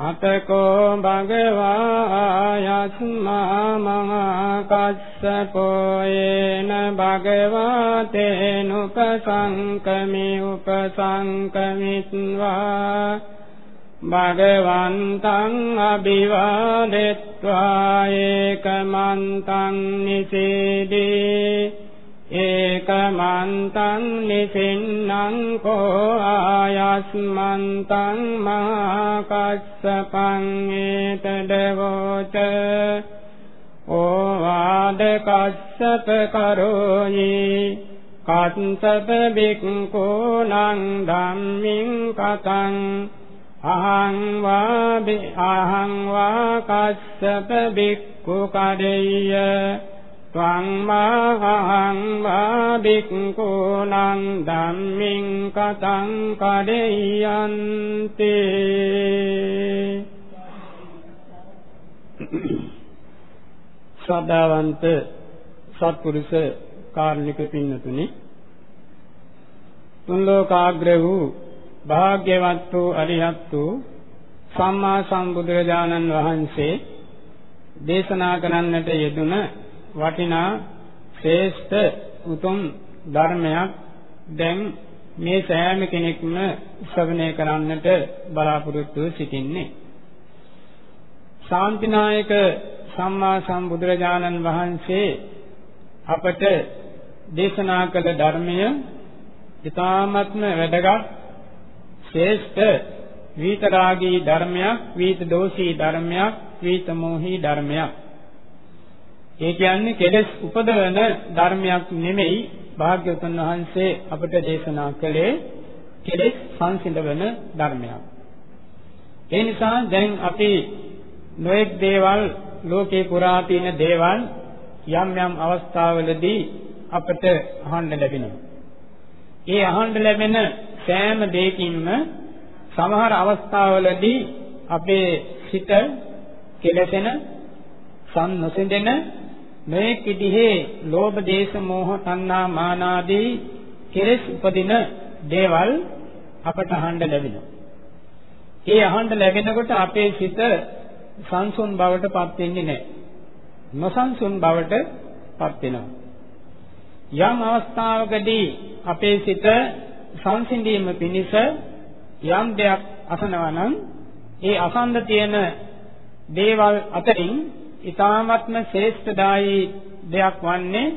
අතකෝ භගවා යස්මා මහා කස්සපෝ යේන භගවා තේනුපසංකමි උපසංකමිත්වා භගවන්තං අභිවාදෙත්වා ඒකමන්තං නිසීදී ඒකමන්තං නිසින්නං කෝ ආයස්මන්තං මහා කස්සපං ඒතදවෝච ඕවාද කස්සප කරෝයි කස්සප බික්ඛෝ නං ධම්මින් කතං අහං වා බි අහං වා කස්සප බික්ඛු කඩෙය්‍ය ත්වං මාහං වා බික්ඛූනං ධම්මින් කතං කඩෙය්‍යන්ති ශ්‍රද්ධාවන්ත සත්පුරුෂ කාර්මික පින්නතුනි තුන් ලෝකාග්‍ර වූ භාග්‍යවත් වූ අරිහත් වූ සම්මා සම්බුදුරජාණන් වහන්සේ දේශනා කරන්නට යෙදුන වටිනා ශ්‍රේෂ්ඨ උතුම් ධර්මයක් දැන් මේ සෑම කෙනෙක්ම ශ්‍රවණය කරන්නට බලාපොරොත්තු සිටින්නේ. ශාන්තිනායක සම්මා සම්බුදුරජාණන් වහන්සේ අපට දේශනා කළ ධර්මය ඊ타ත්ම වැදගත් ශ්‍රේෂ්ඨ විතරාගී ධර්මයක්, විත දෝෂී ධර්මයක්, විත මොහි ධර්මයක්. ඒ කියන්නේ කෙලෙස් උපදවන ධර්මයක් නෙමෙයි භාග්‍යවතුන් වහන්සේ අපට දේශනා කළේ කෙලෙස් සංසිඳවන ධර්මයක්. ඒ නිසා දැන් අපි නොඑක් දේවල් ලෝකේ පුරා තියෙන දේවල් යම් යම් අවස්ථාවලදී අපට අහන්න ලැබෙනවා. ඒ අහන්න ලැබෙන සෑම දෙයකින්ම සමහර අවස්ථාවලදී අපේ සිත කෙලසෙන සම් නොසෙඳෙන මේ කිදිහේ ලෝභ දේශ මොහ තණ්හා මාන ආදී කෙලෙස් උපදින දේවල් අපට අහන්න ලැබෙනවා. ඒ අහන්න ලැබෙනකොට අපේ සිත සංසුන් බවට පත් වෙන්නේ නැහැ. නොසන්සුන් බවට පත් වෙනවා. යම් අවස්ථාවකදී අපේ සිත සංසිඳීම පිණිස යම් දෙයක් අසනවා නම් ඒ අසන්න තියෙන දේවල් අතරින් ඊ타ත්ම ශ්‍රේෂ්ඨදායි දෙයක් වන්නේ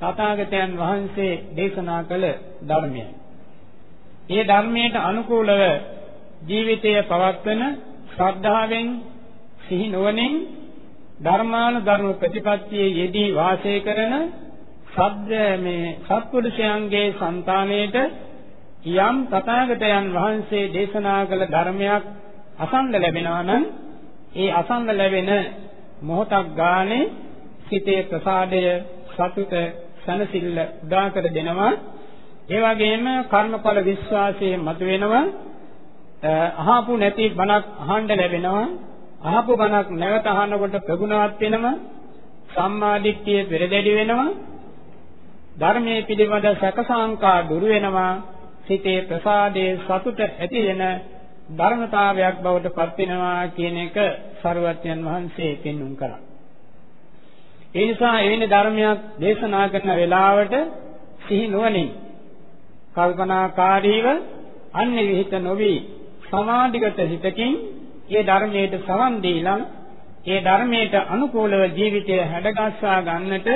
තථාගතයන් වහන්සේ දේශනා කළ ධර්මයයි. ඒ ධර්මයට අනුකූලව ජීවිතය පවත්වන ශ්‍රද්ධාවෙන් සිහි නුවණින් ධර්මානුධර්ම ප්‍රතිපත්තියේ යෙදී වාසය කරන සද්ද මේ සත්පුරුෂයන්ගේ సంతාණයට යම් තථාගතයන් වහන්සේ දේශනා කළ ධර්මයක් අසන්න ලැබෙනවා නම් ඒ අසන්න ලැබෙන මොහොතක් ගානේ සිතේ ප්‍රසාදය සතුට සනසිල්ල උදා කර දෙනවා. ඒ වගේම කර්මඵල විශ්වාසයේ මතුවෙනවා. අහපු නැති බණක් අහන්න ලැබෙනවා. අහපු බණක් නැවත අහනකොට ප්‍රගුණවත් වෙනවා. සම්මාදිට්ඨිය පෙරදැඩි වෙනවා. ධර්මයේ පිළිබඳ සැකසාංකා දුරු වෙනවා. සිතේ ප්‍රසාදයේ සතුට ඇති වෙන ධර්මතාවයක් බවට පත් වෙනවා කියන එක සරුවත්යන් වහන්සේ පෙන්눔 කරා. ඒ නිසා එවැනි ධර්මයක් දේශනා කරන වෙලාවට සිහි නුවණින් කල්පනාකාරීව අන්‍ය විහිත නොවි සමාධිගත හිතකින් ඒ ධර්මයට සවන් දීලා ඒ ධර්මයට අනුකූලව ජීවිතය හැඩගස්වා ගන්නට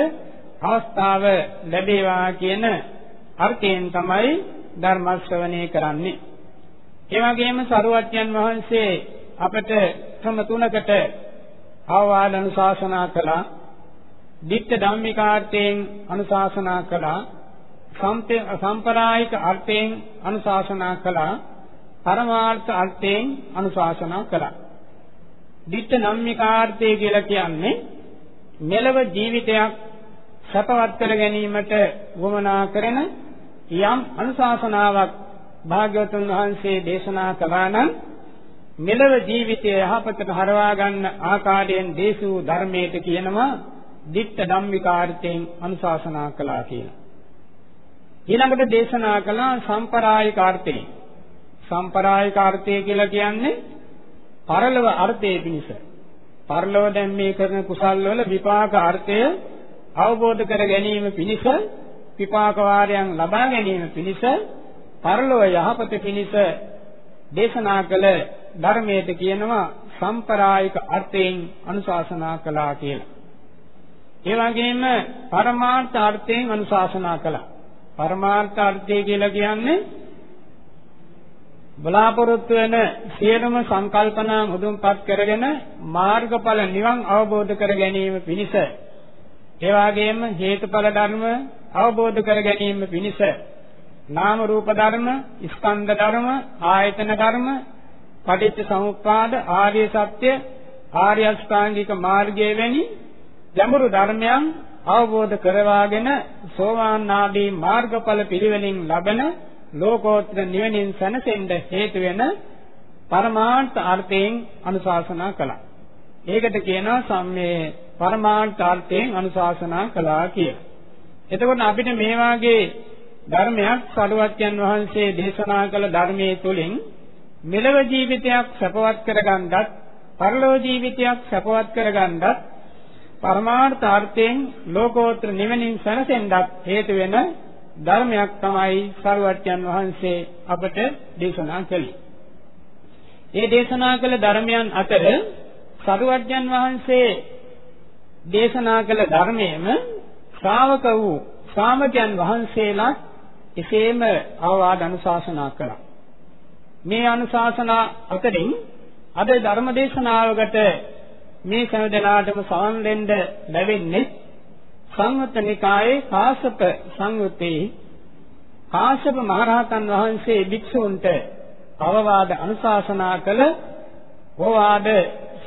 අවස්ථාව ලැබේවා කියන අර්ථයෙන් තමයි ධර්ම ශ්‍රවණය කරන්නේ. ඒ වගේම සරුවත්යන් වහන්සේ අපට ක්‍රම තුනකට අවවාද අනුශාසනා කළා. ditta ධම්මිකාර්ථයෙන් අනුශාසනා කළා. සම්ප්‍රායික අර්ථයෙන් අනුශාසනා කළා. පරමාර්ථ අර්ථයෙන් අනුශාසනා කළා. ditta ධම්මිකාර්ථය කියලා කියන්නේ මෙලව ජීවිතයක් සපවත් කර ගැනීමට වමනා කරන යම් අනුශාසනාවක් භාග්‍යවතුන් වහන්සේ දේශනා කළා නම් මෙලව ජීවිතය යහපතට හරවා ගන්න ආකාරයෙන් දේශූ ධර්මයට කියනවා ditta ධම්මිකාර්ථයෙන් අනුශාසනා කළා කියලා. ඊළඟට දේශනා කළා සම්පරායිකාර්ථයෙන්. සම්පරායිකාර්ථය කියලා කියන්නේ පරලව අර්ථයේ පිණිස. පරලව දැන් මේ කරන කුසල් වල විපාක අර්ථය අවබෝධ කර ගැනීම පිණිස විපාක වාරයන් ලබා ගැනීම පිණිස පරලොව යහපත පිණිස දේශනා කළ ධර්මයට කියනවා සම්ප්‍රායික අර්ථයෙන් අනුශාසනා කළා කියලා. ඒ වගේම පරමාර්ථ අර්ථයෙන් අනුශාසනා කළා. පරමාර්ථ අර්ථය කියලා කියන්නේ බලාපොරොත්තු වෙන සියලුම සංකල්පනා මුදුන්පත් කරගෙන මාර්ගඵල නිවන් අවබෝධ කර ගැනීම පිණිස ඒ වගේම හේතුඵල ධර්ම අවබෝධ කර ගැනීම පිණිස නාම රූප ධර්ම, ස්කන්ධ ධර්ම, ආයතන ධර්ම, පටිච්ච සමුප්පාද, ආර්ය සත්‍ය, ආර්ය අෂ්ටාංගික මාර්ගය වැනි ගැඹුරු ධර්මයන් අවබෝධ කරවාගෙන සෝවාන් ආදී මාර්ගඵල පිළිවෙලින් ලබන ලෝකෝත්තර නිවනින් සැනසෙන්න හේතු වෙන පරමාර්ථ අර්ථයෙන් අනුශාසනා කළා. ඒකට කියනවා සම්මේ පරමාර්ථ අර්ථයෙන් අනුශාසනා කළා කියලා. එතකොට අපිට මේ වාගේ ධර්මයක් සරුවත්යන් වහන්සේ දේශනා කළ ධර්මයේ තුලින් මෙලව ජීවිතයක් සපවත් කරගන්නත් පරලෝක ජීවිතයක් සපවත් කරගන්නත් පරමාර්ථ අර්ථයෙන් ලෝකෝත්තර නිවනින් සැනසෙන්නත් හේතු වෙන ධර්මයක් තමයි සරුවත්යන් වහන්සේ අපට දේශනා කළේ. ඒ දේශනා කළ ධර්මයන් අතර සරුවත්යන් වහන්සේ දේශනා කළ ධර්මයේම ශ්‍රාවක වූ ශ්‍රාමකයන් වහන්සේලා එසේම අවවාද අනුශාසනා කළා. මේ අනුශාසනා අතරින් අද ධර්ම දේශනාවකට මේ සමදලාටම සවන් දෙන්න ලැබෙන්නේ සංයුත්ත නිකායේ කාශ්‍යප සංයුත්තේ කාශ්‍යප මහරහතන් වහන්සේ භික්ෂූන්ට අවවාද අනුශාසනා කළ ඕවාද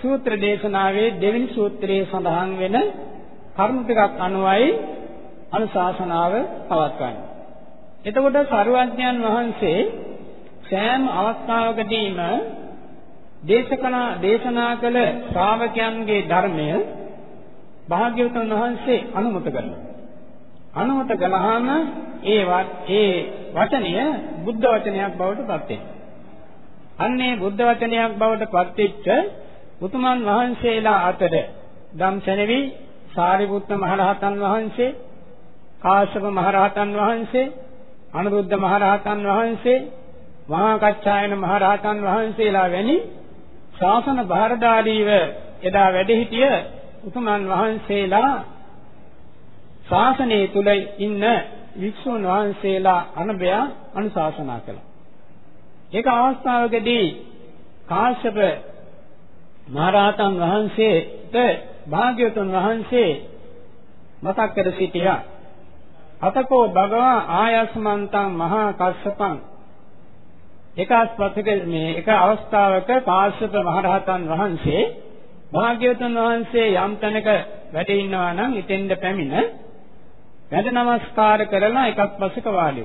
සූත්‍ර දේශනාවේ දෙවෙනි සූත්‍රයේ සඳහන් වෙන කරුණු ටිකක් අනුවයි අනුශාසනාව පවත්වන්නේ. එතකොට සරුවඥයන් වහන්සේ සෑම අවස්ථාවකදීම දේශකනා දේශනා කළ ශ්‍රාවකයන්ගේ ධර්මය භාග්‍යවතුන් වහන්සේ අනුමත කරනවා. අනුමත කළාම ඒ ඒ වචනය බුද්ධ වචනයක් බවට පත් වෙනවා. අන්නේ බුද්ධ වචනයක් බවට පත් වෙච්ච උතුමන් වහන්සේලා අතර ධම්සෙනවි සාරිපුත්ත මහරහතන් වහන්සේ කාශ්‍යප මහරහතන් වහන්සේ අනුරුද්ධ මහරහතන් වහන්සේ මහා කච්චායන මහරහතන් වහන්සේලා වැනි ශාසන භාරදාරීව එදා වැඩ සිටිය උතුමන් වහන්සේලා ශාසනයේ තුල ඉන්න වික්ෂුන් වහන්සේලා අනබය අනුශාසනා කළා. ඒක අවස්ථාවකදී කාශ්‍යප මහරහතන් වහන්සේට භාග්‍යවතුන් වහන්සේ මතක් කර සිටියා. අතකෝ භගවා ආයස්මන්තං මහා කස්සපං. එකස්පතක මේ එක අවස්ථාවක කාශ්‍යප මහරහතන් වහන්සේ භාග්‍යවතුන් වහන්සේ යම් තැනක වැඩ ඉන්නවා නම් ඉතෙන්ද පැමිණ වැඳ නමස්කාර කරලා එකක් පසක වාඩි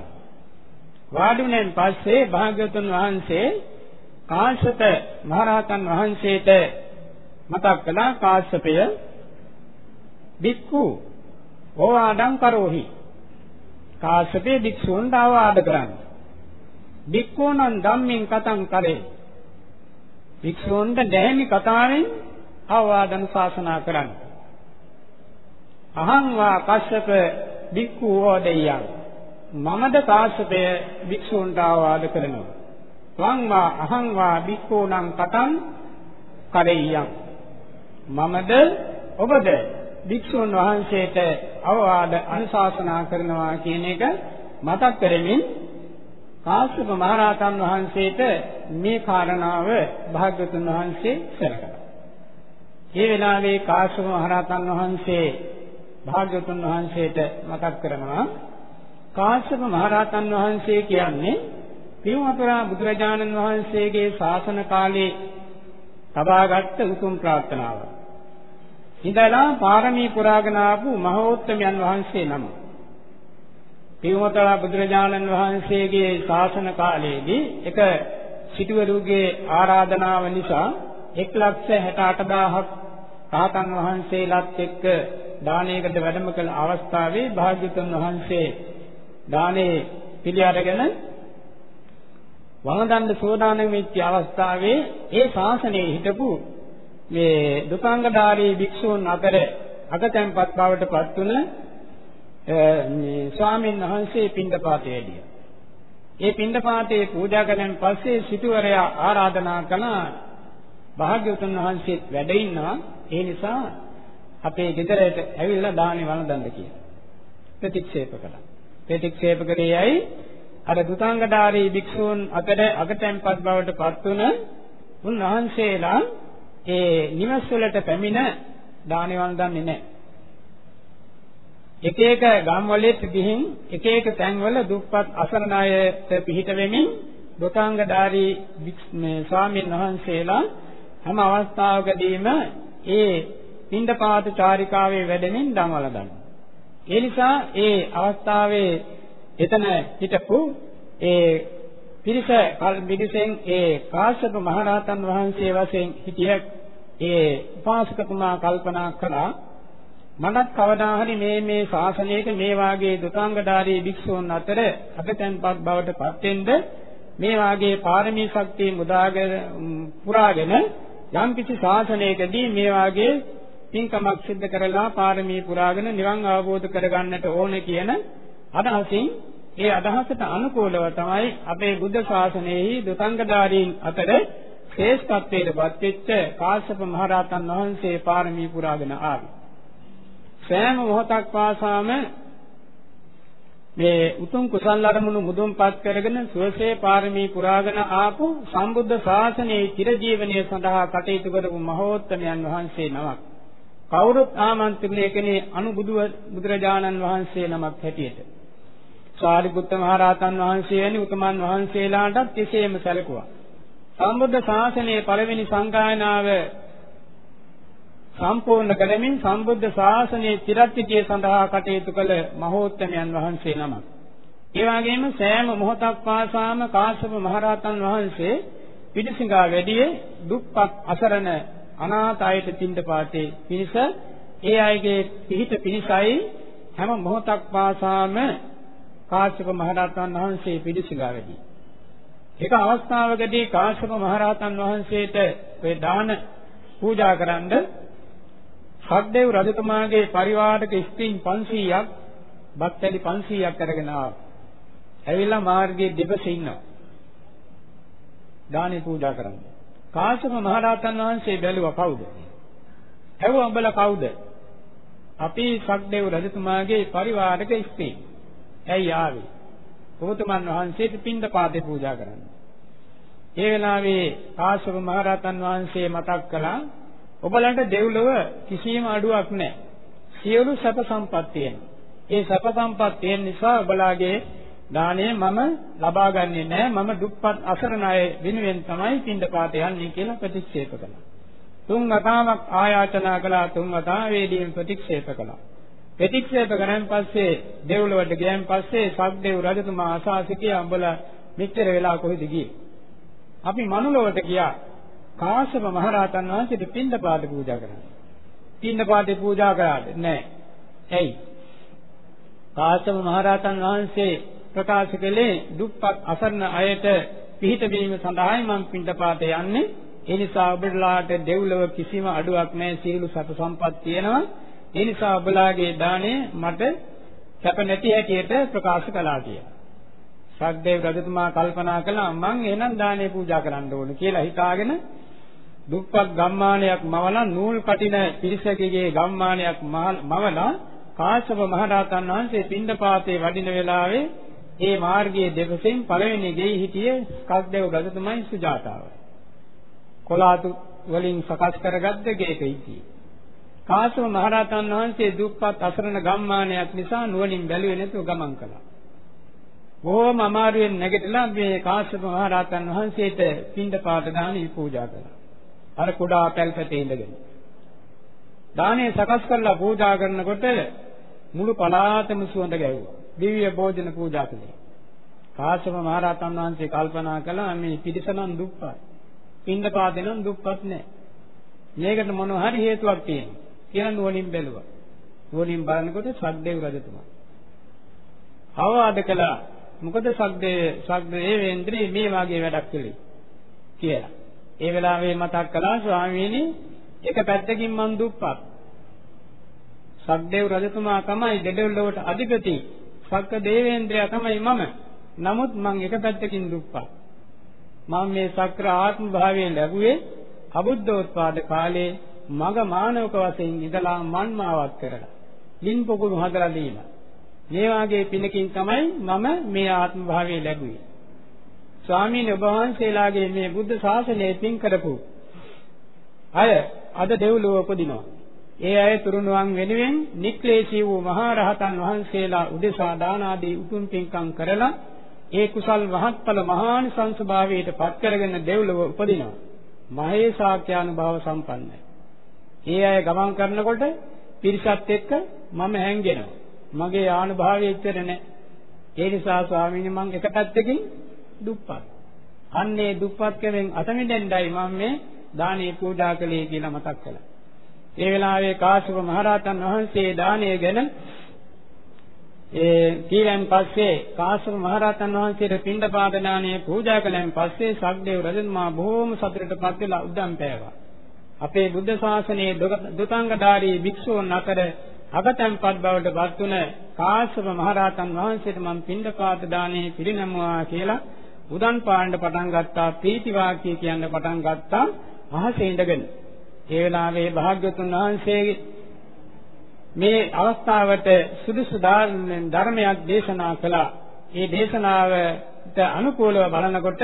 වාඩිුණෙන් පස්සේ භාග්‍යවතුන් වහන්සේ කාශ්‍යප මහරහතන් වහන්සේට මතක් කළා කාශ්‍යපය බික්කු ඕවාඩං කරෝහි. කාශ්‍යපේ භික්ෂූන්ට අවවාද කරන්නේ. භික්ඛූණං ධම්මින් කතං කරේ. භික්ෂූන්ට දැහැමි කතාවෙන් අවවාද අනුශාසනා කරන්නේ. අහං වා කස්සප භික්ඛු ඕදෙයං මමද කාශ්‍යපය භික්ෂූන්ට අවවාද කරනවා. වං වා අහං වා භික්ඛූණං කතං කරෙය්‍යං මමද ඔබද භික්ෂුන් වහන්සේට අවවාද අනුශාසනා කරනවා කියන එක මතක් කරමින් කාශ්‍යප මහරහතන් වහන්සේට මේ කාරණාව භාග්‍යවතුන් වහන්සේ සැලකලා. මේ වෙලාවේ කාශ්‍යප මහරහතන් වහන්සේ භාග්‍යවතුන් වහන්සේට මතක් කරනවා කාශ්‍යප මහරහතන් වහන්සේ කියන්නේ පියවතුරා බුදුරජාණන් වහන්සේගේ ශාසන කාලේ තබාගත් උතුම් ප්‍රාර්ථනාව. ඉඳලා පාරමී පුරාගෙන ආපු මහෝත්තමයන් වහන්සේ නම. පියවතුරා බුදුරජාණන් වහන්සේගේ ශාසන කාලයේදී එක සිටුවරුගේ ආරාධනාව නිසා 168000ක් රාතන් වහන්සේලාත් එක්ක දානයකට වැඩම කළ අවස්ථාවේ භාග්‍යතුන් වහන්සේ දානේ පිළි අරගෙන වළඳන්න සෝදානම් වෙච්ච අවස්ථාවේ ඒ ශාසනයේ හිටපු මේ දුකාංගධාරී භික්ෂූන් අතර අගතැන්පත් බවට පත් වුණ මේ ස්වාමීන් වහන්සේ පින්ඩපාතේ වැඩියා. ඒ පින්ඩපාතේ පූජා කරන් පස්සේ සිටුවරයා ආරාධනා කළා භාග්‍යවතුන් වහන්සේත් වැඩ ඉන්නවා ඒ නිසා අපේ ගෙදරට ඇවිල්ලා දානි වළඳන්න කියලා. ප්‍රතික්ෂේප කළා. ප්‍රතික්ෂේප කරේයයි අර දුතාංගධාරී භික්ෂූන් අතර අගතැන්පත් බවට පත් වුණ උන්වහන්සේලා ඒ නිවස් වලට පැමිණ දානි වළඳන්නේ නැහැ. එක එක ගම් වලට ගිහින් එක එක තැන්වල දුප්පත් අසරණ අයට පිහිට වෙමින් දුතාංගධාරී මේ ස්වාමීන් වහන්සේලා හැම අවස්ථාවකදීම ඒ පින්දපාත චාරිකාවේ වැඩෙමින් දන්වල ගන්නවා. ඒ නිසා ඒ අවස්ථාවේ එතන හිටපු ඒ පිරිස පිරිසෙන් ඒ කාශ්‍යප මහරහතන් වහන්සේ වශයෙන් හිටිය ඒ උපාසකතුමා කල්පනා කළා මනත් කවදා හරි මේ මේ ශාසනයක මේ වාගේ දුතාංගධාරී භික්ෂූන් අතර අගතැන්පත් බවට පත් වෙන්න මේ වාගේ පාරමී ශක්තිය මුදාගෙන පුරාගෙන යම් කිසි ශාසනයකදී මේ වාගේ පින්කමක් සිද්ධ කරලා පාරමී පුරාගෙන නිවන් අවබෝධ කරගන්නට ඕනේ කියන අදහසින් ඒ අදහසට අනුකූලව තමයි අපේ බුද්ධ ශාසනයෙහි දුතංගධාරීන් අතර ශ්‍රේෂ්ඨත්වයට පත්වෙච්ච කාශ්‍යප මහරහතන් වහන්සේ පාරමී පුරාගෙන ආවේ. සෑම මොහොතක් පාසාම මේ උතුම් කුසල් අරමුණු මුදුන්පත් කරගෙන සුවසේ පාරමී පුරාගෙන ආපු සම්බුද්ධ ශාසනයේ චිරජීවනයේ සඳහා කටයුතු කරපු මහෝත්තමයන් වහන්සේ නමක්. කවුරුත් ආමන්ත්‍රණය කළේ අනුබුදු බුදුරජාණන් වහන්සේ නමක් හැටියට. සාරිපුත්ත මහරහතන් වහන්සේ වැනි උතුමන් වහන්සේලාටත් එසේම සැලකුවා. සම්බුද්ධ ශාසනයේ පළවෙනි සංගායනාව සම්පූර්ණ කරමින් සම්බුද්ධ ශාසනයේ චිරත්‍ත්‍යය සඳහා කටයුතු කළ මහෝත්තමයන් වහන්සේ නමක්. ඒ වගේම සෑම මොහොතක් පාසාම කාශ්‍යප මහරහතන් වහන්සේ පිටිසිඟා වැඩියේ දුක්පත් අසරණ අනාථ අයට තින්ද පාතේ පිණිස ඒ අයගේ පිහිට පිණිසයි හැම මොහොතක් පාසාම කාශ්‍යප මහරහතන් වහන්සේ පිටිසිඟා වැඩි. එක අවස්ථාවකදී කාශ්‍යප මහරහතන් වහන්සේට ඒ දාන පූජා කරන්න සද්දේව් රජතුමාගේ පරිවාරක ස්ත්‍රීන් 500ක් බක්තැලි 500ක් අරගෙන ආවා. ඇවිල්ලා මාර්ගයේ දෙපසේ ඉන්නවා. දානේ පූජා කරන්න. කාශ්‍යප මහරහතන් වහන්සේ බැලුවා කවුද? ඇහුවා උඹලා කවුද? අපි සක්දේව් රජතුමාගේ පරිවාරක ස්ත්‍රී. ඇයි ආවේ? බෝධමන් වහන්සේට පින්ඳ පාදේ පූජා කරන්න. ඒ වෙලාවේ කාශ්‍යප මහරහතන් වහන්සේ මතක් කළා ඔබලන්ට දෙව්ලොව කිසිම අඩුවක් නැහැ. සියලු සැප සම්පත් තියෙනවා. ඒ සැප සම්පත් තියෙන නිසා ඔබලාගේ දාණය මම ලබා ගන්නෙ නැහැ. මම දුප්පත් අසරණ අය වෙනුවෙන් තමයි පින්ඩපාත යන්නේ කියලා ප්‍රතික්ෂේප කළා. තුන් වතාවක් ආයාචනා කළා තුන් වතාවේදීම ප්‍රතික්ෂේප කළා. ප්‍රතික්ෂේප කරන් පස්සේ දෙව්ලොවට ගියන් පස්සේ සක්දේව් රජතුමා අසා සිටියා උඹලා මෙච්චර වෙලා කොහෙද ගියේ? අපි මනුලොවට ගියා. කාශ්‍යප මහරහතන් වහන්සේට පින්දපාත පූජා කරනවා. පින්දපාතේ පූජා කරාද? නැහැ. ඇයි? කාශ්‍යප මහරහතන් වහන්සේ ප්‍රකාශ කළේ දුප්පත් අසරණ අයට පිහිට වීම සඳහායි මම පින්දපාතේ යන්නේ. ඒ නිසා ඔබලාට දෙව්ලොව කිසිම අඩුවක් නැහැ. සියලු සතු සම්පත් තියෙනවා. ඒ නිසා ඔබලාගේ දාණය මට සැප නැති හැටියට ප්‍රකාශ කළා කියලා. සක්දේව රජතුමා කල්පනා කළා මං එහෙනම් දානේ පූජා කරන්න ඕන කියලා හිතාගෙන දුප්පත් ගම්මානයක් මවලා නූල් කටින පිරිසකගේ ගම්මානයක් මවලා කාශ්‍යප මහරහතන් වහන්සේ පින්ඩපාතේ වඩින වෙලාවේ ඒ මාර්ගයේ දෙපසෙන් පළවෙනි ගෙයි හිටියේ කස්දෙව ගජතුමයි සුජාතාවයි. කොලාතු වලින් සකස් කරගත්ත ගේක හිටියේ. කාශ්‍යප මහරහතන් වහන්සේ දුප්පත් අසරණ ගම්මානයක් නිසා නුවණින් බැලුවේ නැතුව ගමන් කළා. බොහොම අමාරුවෙන් නැගිටලා මේ කාශ්‍යප මහරහතන් වහන්සේට පින්ඩපාත දානි පූජා කළා. අර කුඩා පැල්පතේ ඉඳගෙන. දානේ සකස් කරලා පූජා කරනකොට මුළු පළාතම සුවඳ ගැහුවා. දිව්‍ය භෝජන පූජා කළේ. කාශ්‍යප මහ රහතන් වහන්සේ කල්පනා කළා මේ පිරිසනම් දුප්පත්. පින්දපාතේනම් දුප්පත් නෑ. මේකට මොන හරි හේතුවක් තියෙනවා. කියලා නුවණින් බැලුවා. නුවණින් බලනකොට සද්දේව රජතුමා. අවවාද කළා. මොකද සද්දේ සද්දේ වේන්ද්‍රී මේ වාගේ වැඩක් කළේ කියලා. ඒ වෙලාවේ මතක් කළා ස්වාමීනි එක පැත්තකින් මං දුප්පත්. සක්දේව් රජතුමා තමයි දෙඩොල්ලවට අධිපති. සක්ක දේවේන්ද්‍රයා තමයි මම. නමුත් මං එක පැත්තකින් දුප්පත්. මම මේ සක්‍ර ආත්ම භාවයෙන් ලැබුවේ අබුද්ධෝත්පාද කාලේ මග මානවක වශයෙන් ඉඳලා මන්මාවක් කරලා. ලින් පොකුණු හදලා දීලා. මේ වාගේ පිනකින් තමයි මම මේ ආත්ම භාවය ලැබුවේ. ස්වාමීන් වහන්සේලාගේ මේ බුද්ධ ශාසනය පින් කරපු අය අද දෙව්ලොව උපදිනවා. ඒ අය තුරුණුවන් වෙනුවෙන් නික්ලේශී වූ මහා රහතන් වහන්සේලා උදෙසා දාන ආදී උතුම් පින්කම් කරලා ඒ කුසල් මහත්ඵල මහානිසංස භාවයට පත් කරගෙන දෙව්ලොව උපදිනවා. මහේසාක්‍යානුභාව සම්පන්නයි. ඒ අය ගමන් කරනකොට පිරිසත් එක්ක මම හැංගෙනවා. මගේ ආනුභාවය ඉතර නැහැ. ඒ නිසා ස්වාමීනි මම එක පැත්තකින් දුප්පත්. අන්නේ දුප්පත්කමෙන් අත මිදෙන්නයි මම මේ දානේ පූජා කළේ කියලා මතක් කළා. ඒ වෙලාවේ කාශ්‍යප මහරහතන් වහන්සේ දානය ගැන ඒ කීලෙන් පස්සේ කාශ්‍යප මහරහතන් වහන්සේට පින්ඩපාත දානය පූජා කළෙන් පස්සේ සක්දේව රජතුමා බොහෝම සතුටටපත් වෙලා උද්දම් පෑවා. අපේ බුද්ධ ශාසනයේ දුතාංගධාරී භික්ෂූන් අතර අගතම්පත් බවට පත් වුණ කාශ්‍යප මහරහතන් වහන්සේට මම පින්ඩපාත දානය පිරිනැමුවා කියලා උදන් පාණ්ඩ පටන් ගත්තා ප්‍රීති වාක්‍ය කියන්න පටන් ගත්තා අහසේ ඉඳගෙන ඒ වෙලාවේ භාග්‍යතුන් වහන්සේගේ මේ අවස්ථාවට සුදුසු ධර්මයක් දේශනා කළා. ඒ දේශනාවට අනුකූලව බලනකොට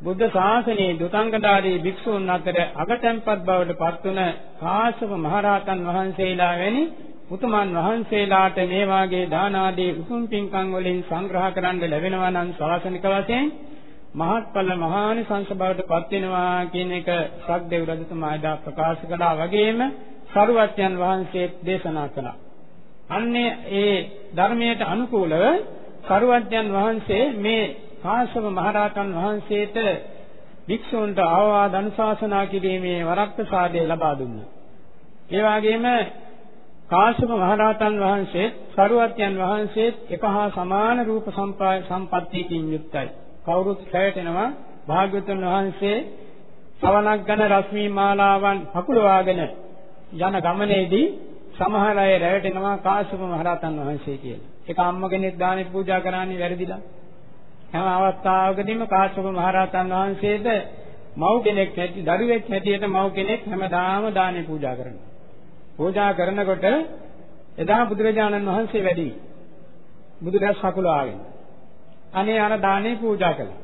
බුද්ධ ශාසනයේ දුතංගදාරී භික්ෂූන් අතර අගතැන්පත් බවට පත්වන කාශ්‍යප මහරහතන් වහන්සේලා වැනි උතුමන් වහන්සේලාට මේ වාගේ දාන ආදී උතුම් පින්කම් වලින් සංග්‍රහ කරන්න ලැබෙනවා නම් ශාසනික වශයෙන් මහත්ඵල මහානි සංසභාවට පත් වෙනවා කියන එක සක්දේව රජතුමා එදා ප්‍රකාශ කළා වගේම සරුවත්යන් වහන්සේ දේශනා කළා. අන්නේ ඒ ධර්මයට අනුකූලව සරුවත්යන් වහන්සේ මේ කාශ්‍යප මහරහතන් වහන්සේට වික්ෂුන්ට ආවාද අනුශාසනා කිරීමේ වරක් ප්‍රසාදය ලබා දුන්නා. ඒ වගේම කාශ්‍යප මහරහතන් වහන්සේ සරුවත්යන් වහන්සේ එක හා සමාන රූප සම්පත්තියකින් යුක්තයි. කවුරුත් හැවටෙනවා භාග්‍යවතුන් වහන්සේ සවනක් ගන රශ්මී මාලාවන් පකුලවාගෙන යන ගමනේදී සමහර අය රැවටෙනවා කාශ්‍යප මහරහතන් වහන්සේ කියලා. ඒක අම්ම කෙනෙක් දානෙ පූජා කරන්නේ වැරදිලා. හැම අවස්ථාවකදීම කාශ්‍යප මහරහතන් වහන්සේට මව් කෙනෙක් නැති දරුවෙක් හැටියට මව් කෙනෙක් හැමදාම දානෙ පූජා කරනවා. පූජා කරනකොට එදා බුදුරජාණන් වහන්සේ වැඩි බුදුරජාණන් සකුලාගෙන අනේ අර දානේ පූජා කළා.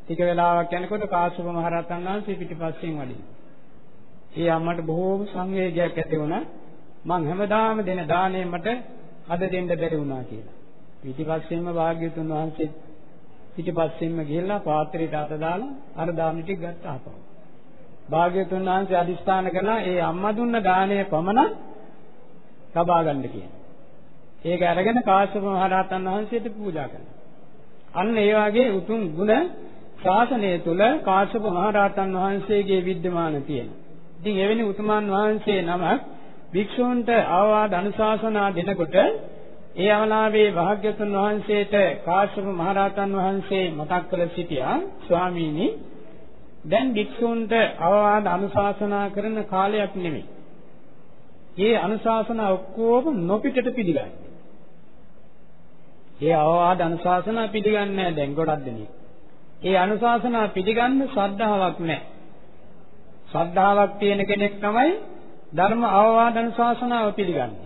ටික වෙලාවක් යනකොට කාශ්‍යප මහ රහතන් වහන්සේ පිටිපස්සෙන් වඩිනවා. ඒ අම්මට බොහෝම සංවේගයක් ඇති වුණා. මං හැමදාම දෙන දානේ මට අද දෙන්න බැරි වුණා කියලා. පිටිපස්සෙන්ම වාග්යතුන් වහන්සේ පිටිපස්සෙන්ම ගිහිල්ලා පාත්‍රයට අත දාලා අර දාන ටික ගත්ත ආපහු. භාග්‍යතුන් වහන්සේ අදිස්ථාන කළා ඒ අම්මා දුන්න දාණය පමණ ලබා ගන්න කියලා. ඒක අරගෙන කාශ්‍යප මහ රහතන් වහන්සේට පූජා කළා. අන්න ඒ වගේ උතුම් ගුණ ශාසනය තුල කාශ්‍යප මහ රහතන් වහන්සේගේ विद्यमान තියෙනවා. ඉතින් එවැනි උතුමන් වහන්සේ නමක් භික්ෂූන්ට ආවාද අනුශාසනා දෙනකොට ඒ අවලාවේ භාග්‍යතුන් වහන්සේට කාශ්‍යප මහ රහතන් වහන්සේ මතක් කළ සිටියා ස්වාමීනි දැන් භික්ෂූන්ට අවවාද අනුශාසනා කරන කාලයක් නෙමෙයි. මේ අනුශාසනා ඔක්කොම නොපිටට පිළිගන්නේ. ඒ අවවාද අනුශාසනා පිළිගන්නේ නැහැ දැන් ගොඩක් දෙනෙක්. ඒ අනුශාසනා පිළිගන්න ශ්‍රද්ධාවක් නැහැ. ශ්‍රද්ධාවක් තියෙන කෙනෙක් තමයි ධර්ම අවවාද අනුශාසනාව පිළිගන්නේ.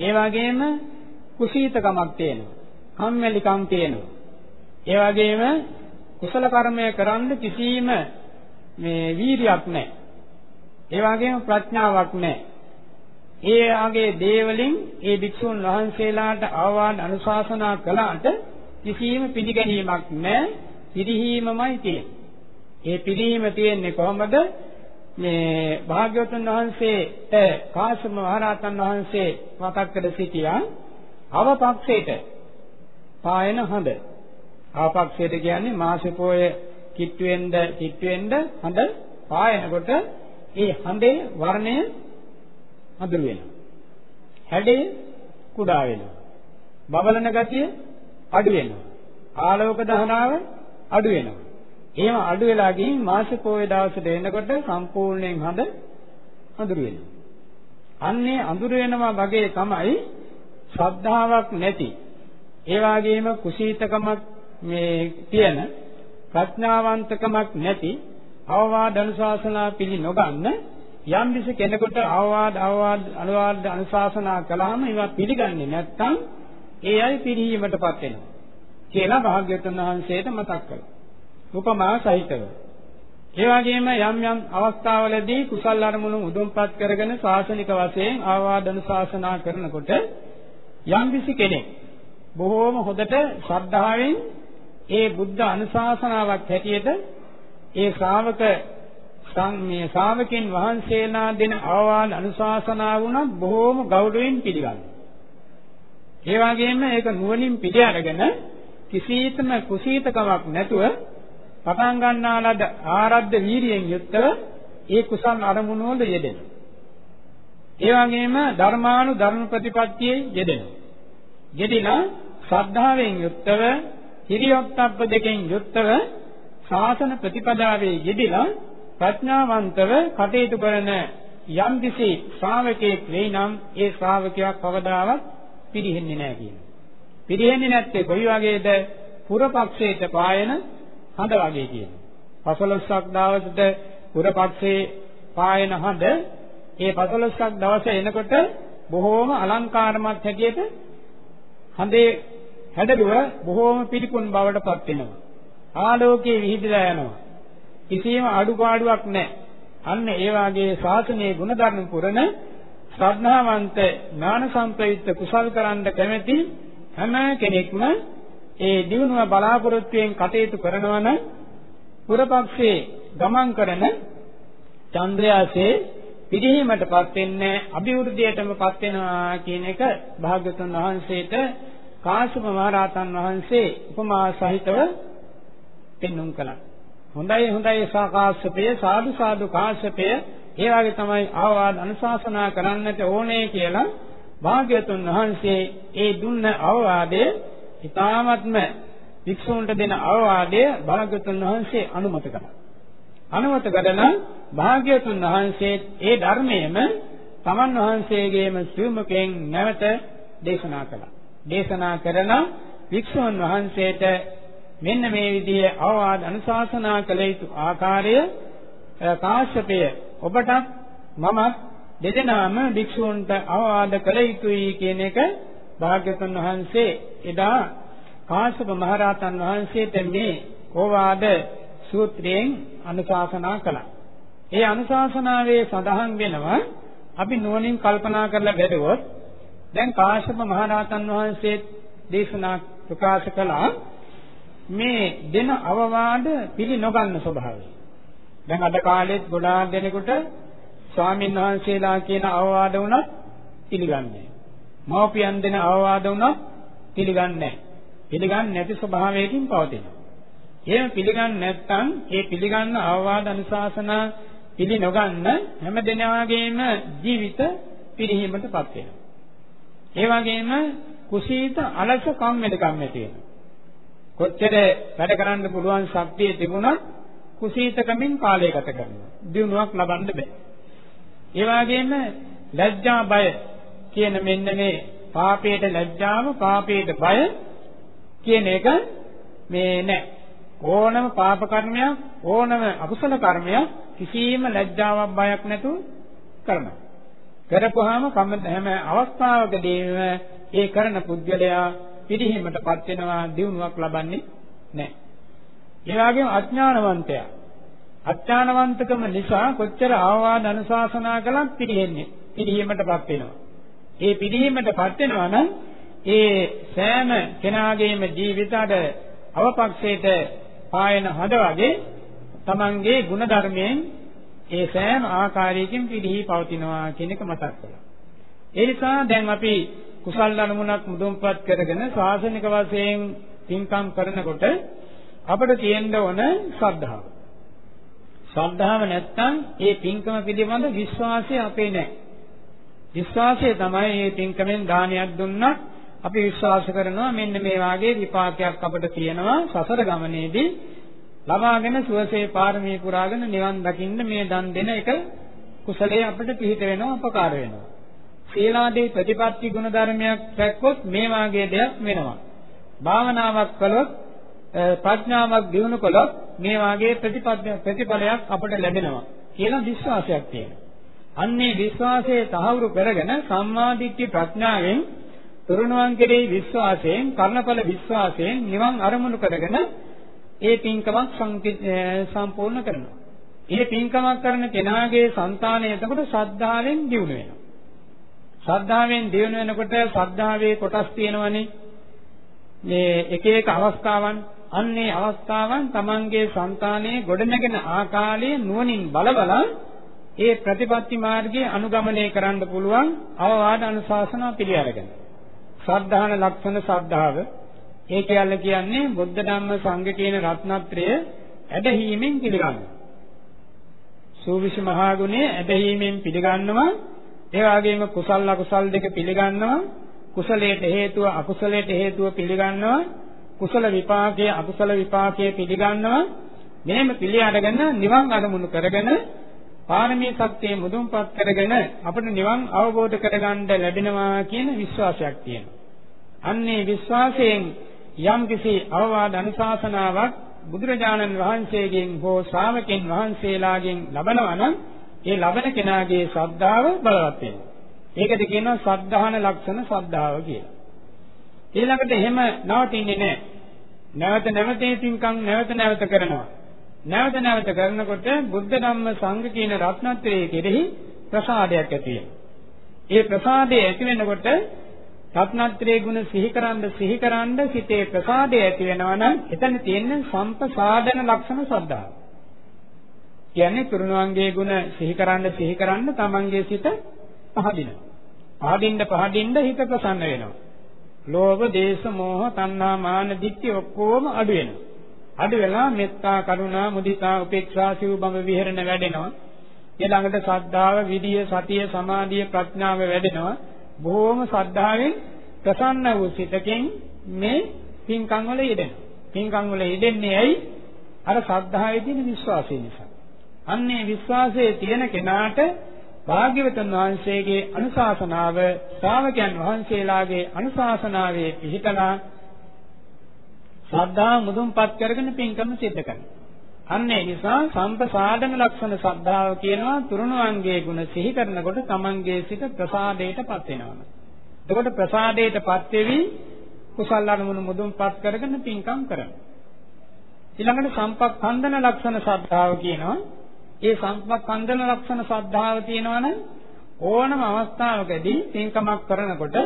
ඒ වගේම කුසීතකමක් තියෙනවා. කම්මැලිකම් තියෙනවා. ඒ වගේම කුසල කර්මය කරන්න කිසිම මේ වීරියක් නැහැ. ඒ වගේම ප්‍රඥාවක් නැහැ. ඒ ආගේ දේවලින් ඒ භික්ෂුන් වහන්සේලාට අවවාද අනුශාසනා කළාට කිසිම පිළිගැනීමක් නැහැ. පිරිහීමමයි තියෙන්නේ. ඒ පිරිහීම තියෙන්නේ කොහොමද? මේ භාග්‍යවතුන් වහන්සේට කාශ්‍යප මහරහතන් වහන්සේ මතක් කර සිටියා අවපක්ෂයට පායන හඳ. අවපක්ෂයට කියන්නේ මාසේ පොය කිට්ටු වෙන්න කිට්ටු වෙන්න හඳ පායනකොට ඒ හඳේ වර්ණය අඳුර වෙනවා. හැඩය කුඩා වෙනවා. බබලන ගතිය අඩු වෙනවා. ආලෝක දහනාව අඩු වෙනවා. එහෙම අඩු වෙලා ගිහින් මාස පොයේ දවසට එනකොට සම්පූර්ණයෙන් හඳ අඳුර වෙනවා. අන්නේ අඳුර වෙනවා වගේ තමයි ශ්‍රද්ධාවක් නැති ඒ වගේම කුසීතකමක් මේ තියෙන ප්‍රඥාවන්තකමක් නැති අවවාද අනුශාසනා පිළි නොගන්න යම් කිසි කෙනෙකුට අවවාද අවවාද අනුවාද අනුශාසනා කළාම ඒවා පිළිගන්නේ නැත්නම් ඒ අය පිළිහිමටපත් වෙනවා කියලා භාග්‍යවතුන් වහන්සේට මතක් කළා. උපමා සහිතව. ඒ වගේම යම් යම් අවස්ථාවලදී කුසල් අරමුණු උදුම්පත් කරගෙන ශාසනික වශයෙන් ආවාද අනුශාසනා කරනකොට යම් කිසි කෙනෙක් බොහෝම හොඳට ශ්‍රද්ධාවෙන් ඒ බුද්ධ අනුශාසනාවක් හැටියට ඒ ශ්‍රාවක මේ ශ්‍රාවකයන් වහන්සේලා දෙන ආවාද අනුශාසනාව වුණත් බොහෝම ගෞරවයෙන් පිළිගන්නවා. ඒ වගේම ඒක නුවණින් පිළි අරගෙන කිසිතම කුසීතකමක් නැතුව පටන් ගන්නා ලද ආරද්ධ වීරියෙන් යුක්තව ඒ කුසල් අරමුණු වල යෙදෙනවා. ඒ වගේම ධර්මානු ධර්ම ප්‍රතිපත්තියේ යෙදෙනවා. යෙදිලා ශ්‍රද්ධාවෙන් යුක්තව හිරියොත්ප්ප දෙකෙන් යුක්තව ශාසන ප්‍රතිපදාවේ යෙදිලා ප්‍රඥාවන්තව කටයුතු කරන යම්කිසි ශ්‍රාවකෙක් වෙයි නම් ඒ ශ්‍රාවකයා කවදාවත් පිරිහෙන්නේ නැහැ කියනවා. පිරිහෙන්නේ නැත්තේ කොයි වගේද? පුරපක්ෂයට පායන හඳ වගේ කියනවා. පසළොස්වක් දවසට පුරපක්ෂේ පායන හඳ ඒ පසළොස්වක් දවස එනකොට බොහෝම අලංකාරමත් හැටියට හඳේ හැඩරුව බොහෝම පිළිකුන් බවට පත් වෙනවා. ආලෝකයේ විහිදලා යනවා. කිසියම් අඩුපාඩුවක් නැහැ. අන්න ඒ වාගේ ශාසනයේ ගුණධර්ම පුරන ශ්‍රද්ධාවන්ත ඥාන සම්ප්‍රයුක්ත කුසල් කරන්න කැමැති හැම කෙනෙක්ම ඒ දිනුව බලාපොරොත්තුෙන් කටයුතු කරනවා නම් පුරපක්ෂේ ගමන් කරන චන්ද්‍රයාසේ පිළිහිමටපත් වෙන්නේ අභිවෘද්ධියටමපත් වෙනවා කියන එක භාග්‍යතුන් වහන්සේට කාශ්‍යප මහ රහතන් වහන්සේ උපමා සහිතව පෙන්눔 කළා. හොඳයි හොඳයි සාකාශ්‍යපය සාදු සාදු කාශ්‍යපය ඒ වගේ තමයි ආවාද අනුශාසනා කරන්නට ඕනේ කියලා භාග්‍යතුන් වහන්සේ ඒ දුන්න අවවාදය ඊ타ත්ම වික්ෂුන්ට දෙන අවවාදය භාග්‍යතුන් වහන්සේ අනුමත කළා. අනුමත කරලා භාග්‍යතුන් වහන්සේ ඒ ධර්මයේම තමන් වහන්සේගේම සිවුමකෙන් නැවත දේශනා කළා. දේශනා කරන වික්ෂුන් වහන්සේට මෙන්න මේ විදිහේ අවවාද අනුශාසනා කළ යුතු ආකාරය කාශ්‍යපය ඔබටත් මමත් දෙදෙනාම භික්ෂූන්ට අවවාද කළ යුතුයි කියන එක භාග්‍යවතුන් වහන්සේ එදා කාශ්‍යප මහරහතන් වහන්සේට මේ ඕවාද සූත්‍රයෙන් අනුශාසනා කළා. ඒ අනුශාසනාවේ සඳහන් වෙනවා අපි නුවණින් කල්පනා කරලා බැලුවොත් දැන් කාශ්‍යප මහරහතන් වහන්සේ දේශනා ප්‍රකාශ කළා මේ දෙන අවවාද පිළි නොගන්න ස්වභාවය. දැන් අද කාලෙත් ගොඩාක් දෙනෙකුට ස්වාමීන් වහන්සේලා කියන අවවාද වුණත් පිළිගන්නේ මව්පියන් දෙන අවවාද වුණත් පිළිගන්නේ පිළිගන්නේ නැති ස්වභාවයකින් පවතිනවා. එහෙම පිළිගන්නේ නැත්නම් ඒ පිළිගන්න අවවාද අනුශාසනා පිළි නොගන්න හැම දෙනාගේම ජීවිත පිරිහීමටපත් වෙනවා. ඒ වගේම කුසීත අලස කම්මැලිකම් ඇති වෙනවා. කොච්චර වැඩ කරන්න පුළුවන් ශක්තිය තිබුණත් කුසීතකමින් කාලය ගත කරනවා. දිනුවක් ලබන්න බෑ. ඒ වගේම ලැජ්ජා බය කියන මෙන්න මේ පාපයට ලැජ්ජාව පාපයට බය කියන එක මේ නැහැ. ඕනම පාප කර්මයක් ඕනම අකුසල කර්මයක් කිසිම ලැජ්ජාවක් බයක් නැතුව කරනවා. කරපුවාම හැම අවස්ථාවකදීම ඒ කරන පුද්ගලයා පිළිහිමටපත් වෙනවා දියුණුවක් ලබන්නේ නැහැ. ඒ වගේම අඥානවන්තයා අඥානවන්තකම නිසා කොච්චර ආවාද අනුශාසනා කළත් පිළිහෙන්නේ පිළිහිමටපත් වෙනවා. ඒ පිළිහිමටපත් වෙනවා නම් ඒ සෑම කෙනාගේම ජීවිතයට අවපක්ෂයට පායන හද වගේ තමන්ගේ ගුණ ධර්මයෙන් ඒ සෑම ආකාරයකින් පිළිහි පවතිනවා කියන එක මතක් කළා. ඒ නිසා දැන් අපි කුසල් අනුමුණක් මුදුන්පත් කරගෙන ශාසනික වශයෙන් පින්කම් කරනකොට අපිට තියෙන්න ඕන ශ්‍රද්ධාව. ශ්‍රද්ධාව නැත්නම් ඒ පින්කම පිළිබඳ විශ්වාසය අපේ නැහැ. විශ්වාසය තමයි මේ පින්කමෙන් දානයක් දුන්නත් අපි විශ්වාස කරනවා මෙන්න මේ වාගේ විපාකයක් අපිට තියෙනවා සසර ගමනේදී ලබාගෙන සුවසේ පාරමී පුරාගෙන නිවන් දකින්න මේ දන් දෙන එක කුසලයේ අපිට පිහිට වෙනවා අපකාර වෙනවා. සීලාදී ප්‍රතිපත්ති ගුණ ධර්මයක් දැක්කොත් මේ වාගේ දෙයක් වෙනවා. භාවනාවක් කළොත් ප්‍රඥාවක් දිනු කළොත් මේ වාගේ ප්‍රතිපලයක් අපට ලැබෙනවා කියලා විශ්වාසයක් තියෙනවා. අන්නේ විශ්වාසයේ තහවුරු කරගෙන සම්මාදිට්ඨි ප්‍රඥාවෙන් තුරුණුවන් කෙරෙහි විශ්වාසයෙන්, කර්ණඵල විශ්වාසයෙන් නිවන් අරමුණු කරගෙන ඒ පින්කමක් සම්පූර්ණ කරනවා. ඒ පින්කමක් කරන කෙනාගේ సంతානය එතකොට ශ්‍රද්ධාවෙන් දියුණු වෙනවා. ශ්‍රද්ධාවෙන් දියුණු වෙනකොට ශ්‍රද්ධාවේ කොටස් තියෙනවනේ. මේ එක එක අවස්ථාවන් අන්නේ අවස්ථාවන් Tamange సంతානයේ ගොඩනගෙන ආකාරයේ නුවණින් බලබලා ඒ ප්‍රතිපත්ති මාර්ගයේ අනුගමනය කරන්න පුළුවන් අවවාද අනුශාසනා පිළිඅරගෙන. ශ්‍රද්ධාන ලක්ෂණ ශ්‍රද්ධාව ඒ කියලා කියන්නේ බුද්ධ ධම්ම සංඝ කියන රත්නත්‍රය ඇදහිීමෙන් පිළිගන්නවා. සූවිසි මහා ගුණය ඇදහිීමෙන් පිළිගන්නවා. ඒ වගේම කුසල් අකුසල් දෙක පිළිගන්නවා. කුසලයට හේතුව අකුසලයට හේතුව පිළිගන්නවා. කුසල විපාකයේ අකුසල විපාකයේ පිළිගන්නවා. මෙහෙම පිළි අරගෙන නිවන් අරමුණු කරගෙන පාරමී සත්‍යයේ මුදුන්පත් කරගෙන අපිට නිවන් අවබෝධ කරගන්න ලැබෙනවා කියන විශ්වාසයක් තියෙනවා. අන්නේ විශ්වාසයෙන් යම්කිසි අවවාද අනුශාසනාවක් බුදුරජාණන් වහන්සේගෙන් හෝ ශ්‍රාවකෙන් වහන්සේලාගෙන් ලබනවා නම් ඒ ලබන කෙනාගේ ශ්‍රද්ධාව බලවත් වෙනවා. ඒකද කියනවා සද්ධාන ලක්ෂණ ශ්‍රද්ධාව කියලා. ඊළඟට එහෙම නවතින්නේ නැහැ. නැවත නැවතේ පින්කම් නැවත නැවත කරනවා. නැවත නැවත කරනකොට බුද්ධ ධම්ම සංඝ කියන රත්නත්‍රයේ කෙරෙහි ප්‍රසාදයක් ඇති වෙනවා. ඒ ප්‍රසාදය ඇති වෙනකොට රත්නත්‍රයේ ගුණ සිහිකරන්න සිහිකරන්න සිතේ ප්‍රසාදය ඇති වෙනවා නම් එතන තියෙන සම්පසාදන ලක්ෂණ ශ්‍රද්ධාව. කියන්නේ තුරුණුවන්ගේ ගුණ සිහිකරන්න සිහිකරන්න තමන්ගේ සිත පහදිනවා. පහදින්න පහදින්න හිත ප්‍රසන්න වෙනවා. ලෝභ, දේශ, මෝහ, තණ්හා, මාන, දික්ක ඔක්කොම අඩු වෙනවා. අඩු වෙලා මෙත්තා, කරුණා, මුදිතා, උපේක්ෂා, සිව්බඹ විහෙරණ වැඩෙනවා. ඊළඟට ශ්‍රද්ධාව, විදිය, සතිය, සමාධිය, ප්‍රඥාව වැඩෙනවා. බොහෝම ශ්‍රද්ධාවෙන් ප්‍රසන්න වූ සිතකින් මේ පින්කම් වල යෙදෙනවා. පින්කම් වල යෙදෙන්නේ ඇයි? අර ශ්‍රද්ධාවේ තියෙන විශ්වාසය නිසා. අන්නේ විශ්වාසයේ තියෙන කෙනාට භාග්‍යවතුන් වහන්සේගේ අනුශාසනාව ශ්‍රාවකයන් වහන්සේලාගේ අනුශාසනාවේ පිහිටලා ශ්‍රද්ධා මුදුන්පත් කරගෙන පින්කම සිද්ධ කරනවා. අන්න ඒ නිසා සම්පසාදන ලක්ෂණ ශ්‍රද්ධාව කියනවා තුරුණුවන්ගේ ගුණ සිහි කරනකොට තමන්ගේ සිත ප්‍රසාදයටපත් වෙනවා. එතකොට ප්‍රසාදයටපත් වෙවි කුසල අරමුණු මුදුන්පත් කරගෙන පින්කම් කරනවා. ඊළඟට සම්පක්ඛන්දන ලක්ෂණ ශ්‍රද්ධාව කියනවා. ඒ සම්පක්ඛන්දන ලක්ෂණ ශ්‍රද්ධාව තියෙනවනම් ඕනම අවස්ථාවකදී පින්කමක් කරනකොට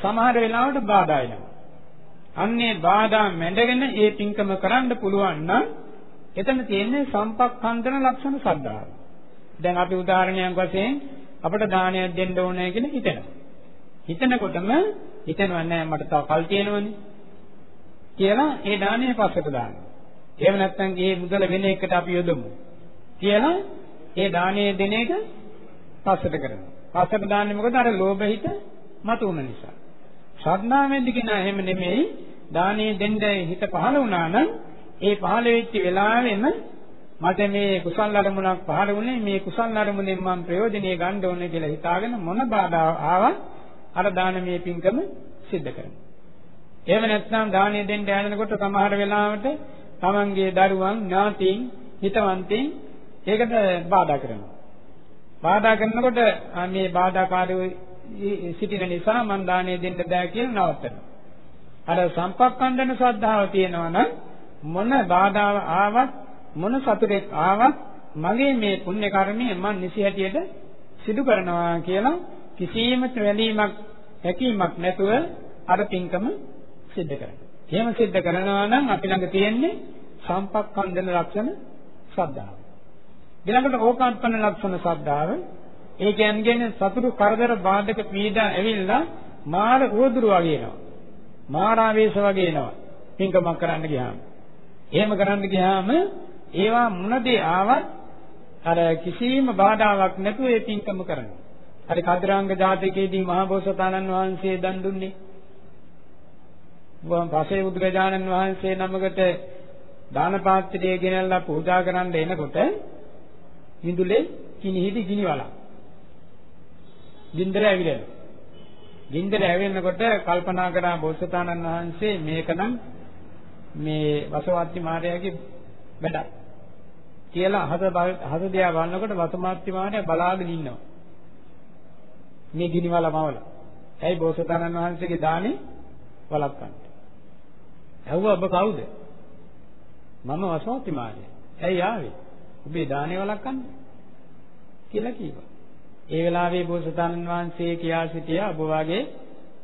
සමහර වෙලාවට බාධා වෙනවා. අන්නේ බාධා මැඩගෙන ඒ පින්කම කරන්න පුළුවන් නම් එතන තියෙන්නේ සම්පක්ඛන්දන ලක්ෂණ ශ්‍රද්ධාව. දැන් අපි උදාහරණයක් වශයෙන් අපිට දානයක් දෙන්න ඕනේ කියලා හිතනවා. හිතනකොටම හිතනවා නෑ මට තව කල් තියෙනවනේ කියලා ඒ දානය පස්සට දානවා. එහෙම නැත්නම් ඒ මුදල වෙන එකට අපි යොදමු කියලා ඒ දානය දෙන එක පස්සට කරනවා. පස්සට දාන්නේ මොකද අර ලෝභ හිත මතුවන නිසා. ශ්‍රද්ධාවෙන්ද කියන එහෙම නෙමෙයි දානේ දෙන්න හිත පහළ වුණා නම් ඒ පහළ වෙච්ච වෙලාවෙම මට මේ කුසල් අරමුණක් පහළ වුණේ මේ කුසල් අරමුණෙන් මම ප්‍රයෝජනෙ ගන්න ඕනේ කියලා හිතාගෙන මොන බාධා ආවත් අර දානමය පින්කම සිද්ධ කරනවා. එහෙම නැත්නම් දානය දෙන්න යනකොට සමහර වෙලාවට තමන්ගේ දරුවන් ඥාතීන් හිතවන්තයින් ඒකට බාධා කරනවා. බාධා කරනකොට මේ බාධාකාරී සිටින නිසා මං දාණය දෙන්න බෑ කියලා නවත්තනවා. අර සම්පක්ඛන්දන ශ්‍රද්ධාව තියෙනවා නම් මොන බාධාව ආවත් මොන සතුටෙක් ආවත් මගේ මේ පුණ්‍ය කර්මය මං නිසි හැටියට සිදු කරනවා කියලා කිසියම් වැළීමක් හැකීමක් නැතුව අර පින්කම සිද්ධ කරනවා. එහෙම සිද්ධ කරනවා නම් අපි ළඟ තියෙන්නේ සම්පක්ඛන්දන ලක්ෂණ ශ්‍රද්ධාව. ඊළඟට ඕකාන්පන්න ලක්ෂණ ශ්‍රද්ධාව. ඒ කියන්නේ සතුරු කරදර බාධක පීඩා ඇවිල්ලා මාර උවදුරු වගේ එනවා. මාරාවේශ වගේ එනවා. පින්කමක් කරන්න ගියාම. එහෙම කරන්න ගියාම ඒවා මුණදී ආවත් අර කිසිම බාධාවක් නැතුව ඒ පින්කම කරනවා. හරි කතරාංග ජාතකයේදී මහබෝසතාණන් වහන්සේ දන් දුන්නේ. පසේ බුදුරජාණන් වහන්සේ නමකට දාන පාත්‍රය ගෙනල්ලා පූජා කරන්න එනකොට විදුලේ කිනිහිදි ගිනි වලක්. ගින්දර ඇවිලෙනවා. ගින්දර ඇවිලෙනකොට කල්පනා කරා බෝසතාණන් වහන්සේ මේකනම් මේ වසවත්ති මාර්යාගේ වැඩක්. කියලා අහස අහස දිහා බලනකොට වසමාත්ති මාර්යා බලාගෙන ඉන්නවා. මේ ගිනිවල මවල. ඇයි බෝසතාණන් වහන්සේගේ දානේ වළක්වන්නේ? ඇහුවා ඔබ කවුද? මම වසමාත්ති මාර්යා. ඇයි ආවේ? ඔබේ දානේ වළක්වන්නේ? කියලා කිව්වා. ඒ වෙලාවේ බෝසතාණන් වහන්සේ කියා සිටියා ඔබ වාගේ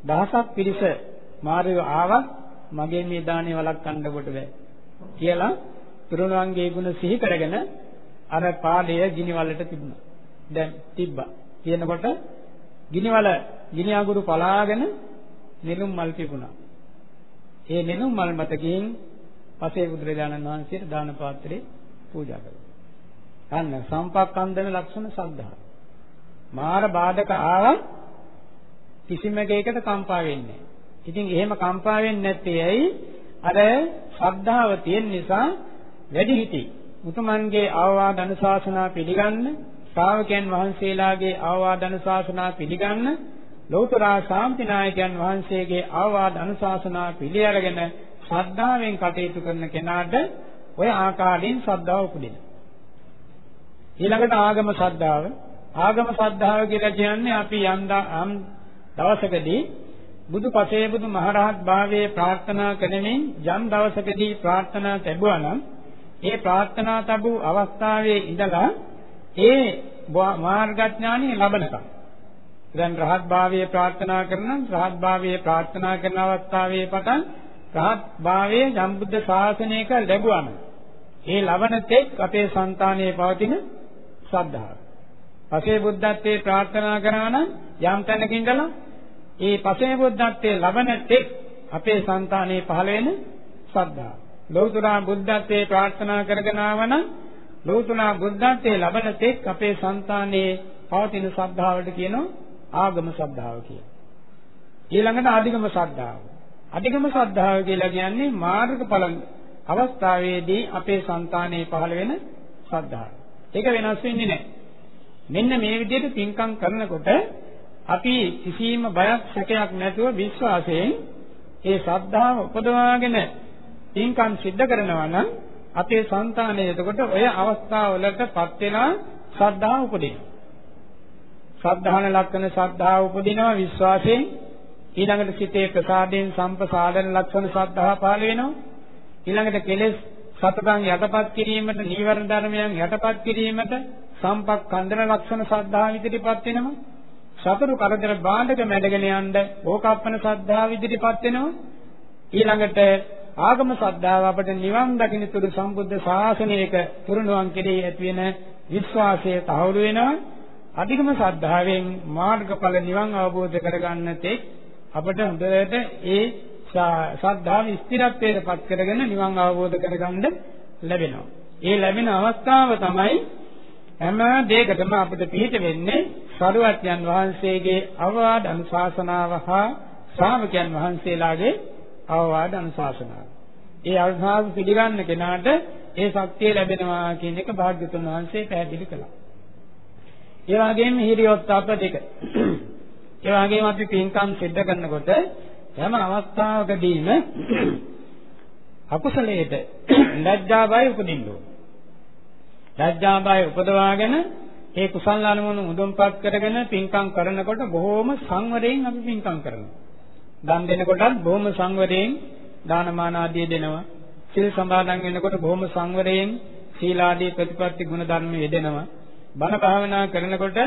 දහසක් පිරිස මාර්යෝ ආවා මගේ මේ දානේ වළක්වන්න කොට බෑ කියලා තුරුණවන්ගේ ගුණ සිහි කරගෙන අර පාදය ගිනිවලට තිබුණා. දැන් තිබ්බා. කියනකොට ගිනිවල ගිනි අඟුරු පලාගෙන නෙළුම් මල් තිබුණා. ඒ නෙළුම් මල් මතකින් පසේ බුදුරජාණන් වහන්සේට දාන පාත්‍රේ පූජා කළා. අන්න සම්පක්ඛන්දන ලක්ෂණ සද්ධා. මාර බාධක ආවා කිසිම එකයකට කම්පා වෙන්නේ නැහැ. ඉතින් එහෙම කම්පා වෙන්නේ නැත්තේ ඇයි? අර ශ්‍රද්ධාව තියෙන නිසා වැඩි හිටි මුතුමන්ගේ ආවාද අනුශාසනා පිළිගන්න ශ්‍රාවකයන් වහන්සේලාගේ ආවාද අනුශාසනා පිළිගන්න ලෞතර ශාන්තිනායකයන් වහන්සේගේ ආවාද අනුශාසනා පිළි අරගෙන ශ්‍රද්ධාවෙන් කටයුතු කරන කෙනාට ඔය ආකාරයෙන් ශ්‍රද්ධාව උපදිනවා. ඊළඟට ආගම ශ්‍රද්ධාව ආගම ශ්‍රද්ධාව කියලා කියන්නේ අපි යම් දවසකදී බුදු පසේ බුදු මහරහත් භාවයේ ප්‍රාර්ථනා කරමින් යම් දවසකදී ප්‍රාර්ථනා ලැබුවා නම් ඒ ප්‍රාර්ථනා ලැබූ අවස්ථාවේ ඉඳලා ඒ මාර්ගඥානිය ලබනකම් දැන් රහත් භාවයේ ප්‍රාර්ථනා කරන රහත් භාවයේ ප්‍රාර්ථනා කරන අවස්ථාවේ පටන් රහත් භාවයේ සම්බුද්ධ ශාසනයක ලැබුවාම ඒ ලබන තෙක් අපේ సంతානයේ පවතින ශ්‍රද්ධාව. පසේ බුද්ධත්වයේ ප්‍රාර්ථනා කරා නම් යම් තැනක ඉඳලා ඒ පසේ බුද්ධත්වයේ ලබන තෙක් අපේ సంతානයේ පහළ වෙන ශ්‍රද්ධාව. ලෞතුරා බුද්ධත්වයේ ප්‍රාර්ථනා කරගෙන ආවනම් ලෞතුරා බුද්ධත්වයේ ලබන තෙක් අපේ సంతානයේ පවතින ශ්‍රද්ධාවට කියනවා ආගම ශ්‍රද්ධාව කියලා. ඊළඟට අධිගම ශ්‍රද්ධාව. අධිගම ශ්‍රද්ධාව කියලා කියන්නේ මාර්ගඵල අවස්ථාවේදී අපේ సంతානයේ පහළ වෙන ශ්‍රද්ධාව. ඒක වෙනස් වෙන්නේ නැහැ. මෙන්න මේ විදිහට පින්කම් කරනකොට අපි කිසිම බයක් සැකයක් නැතුව විශ්වාසයෙන් ඒ ශ්‍රද්ධාව උපදවාගෙන පින්කම් සිද්ධ කරනවා නම් අපේ సంతානය එතකොට ඔය අවස්ථාවලටපත් වෙනා ශ්‍රද්ධාව උපදිනවා. ශ්‍රද්ධාන ලක්ෂණ ශ්‍රද්ධාව උපදිනවා විශ්වාසයෙන් ඊළඟට සිතේ ප්‍රසාදයෙන් සම්පසාදන ලක්ෂණ ශ්‍රද්ධාව පහළ වෙනවා. ඊළඟට කෙලෙස් සතතන් යටපත් කිරීමට නීවරණ ධර්මයන් යටපත් කිරීමට සම්පක්ඛන්දන ලක්ෂණ ශ්‍රද්ධාව ඉදිරිපත් වෙනවා. සතරු කරදර බාධක මැඩගෙන යන්න ඕකප්පන ශ්‍රද්ධාව ඉදිරිපත් වෙනවා. ඊළඟට ආගම ශ්‍රද්ධාව අපට නිවන් දකින්න තුරු සම්බුද්ධ ශාසනයක පුරුණුවන් කෙරෙහි ඇති වෙන විශ්වාසය තහවුරු වෙනවා. අධිකම ශ්‍රද්ධාවෙන් මාර්ගඵල නිවන් අවබෝධ කරගන්න තෙක් අපට හොඳට ඒ ශ්‍රද්ධාව ස්ථිරත්වයට පත් කරගෙන නිවන් අවබෝධ කරගන්න ලැබෙනවා. ඒ ලැබෙන අවස්ථාව තමයි හැම දෙයකටම අපිට පිළිට වෙන්නේ සරුවත්යන් වහන්සේගේ අවවාද අනුශාසනාව හා ශ්‍රාවකයන් වහන්සේලාගේ අවවාද අනුශාසනාව. ඒ අනුශාසන පිළිගන්න කෙනාට ඒ ශක්තිය ලැබෙනවා කියන එක භාග්‍යතුන් වහන්සේ පැහැදිලි කළා. ඒ වගේම හිරියොත්ප දෙක. ඒ වගේම අපි පින්කම් සිද්ධ කරනකොට හැම අවස්ථාවකදීම අකුසලයට ලැජ්ජා බය උපදින්න ඕන. ලැජ්ජාබය උපදවාගෙන ඒ කුසල් අනුමුණු මුදුන්පත් කරගෙන පින්කම් කරනකොට බොහොම සංවරයෙන් අපි පින්කම් කරනවා. දන් දෙනකොටත් බොහොම සංවරයෙන් දානමාන ආදී දෙනවා. සිල් සමාදන් වෙනකොට බොහොම සංවරයෙන් සීලාදී ප්‍රතිපත්ති ගුණ ධර්ම යෙදෙනවා. බණ භාවනා කරනකොට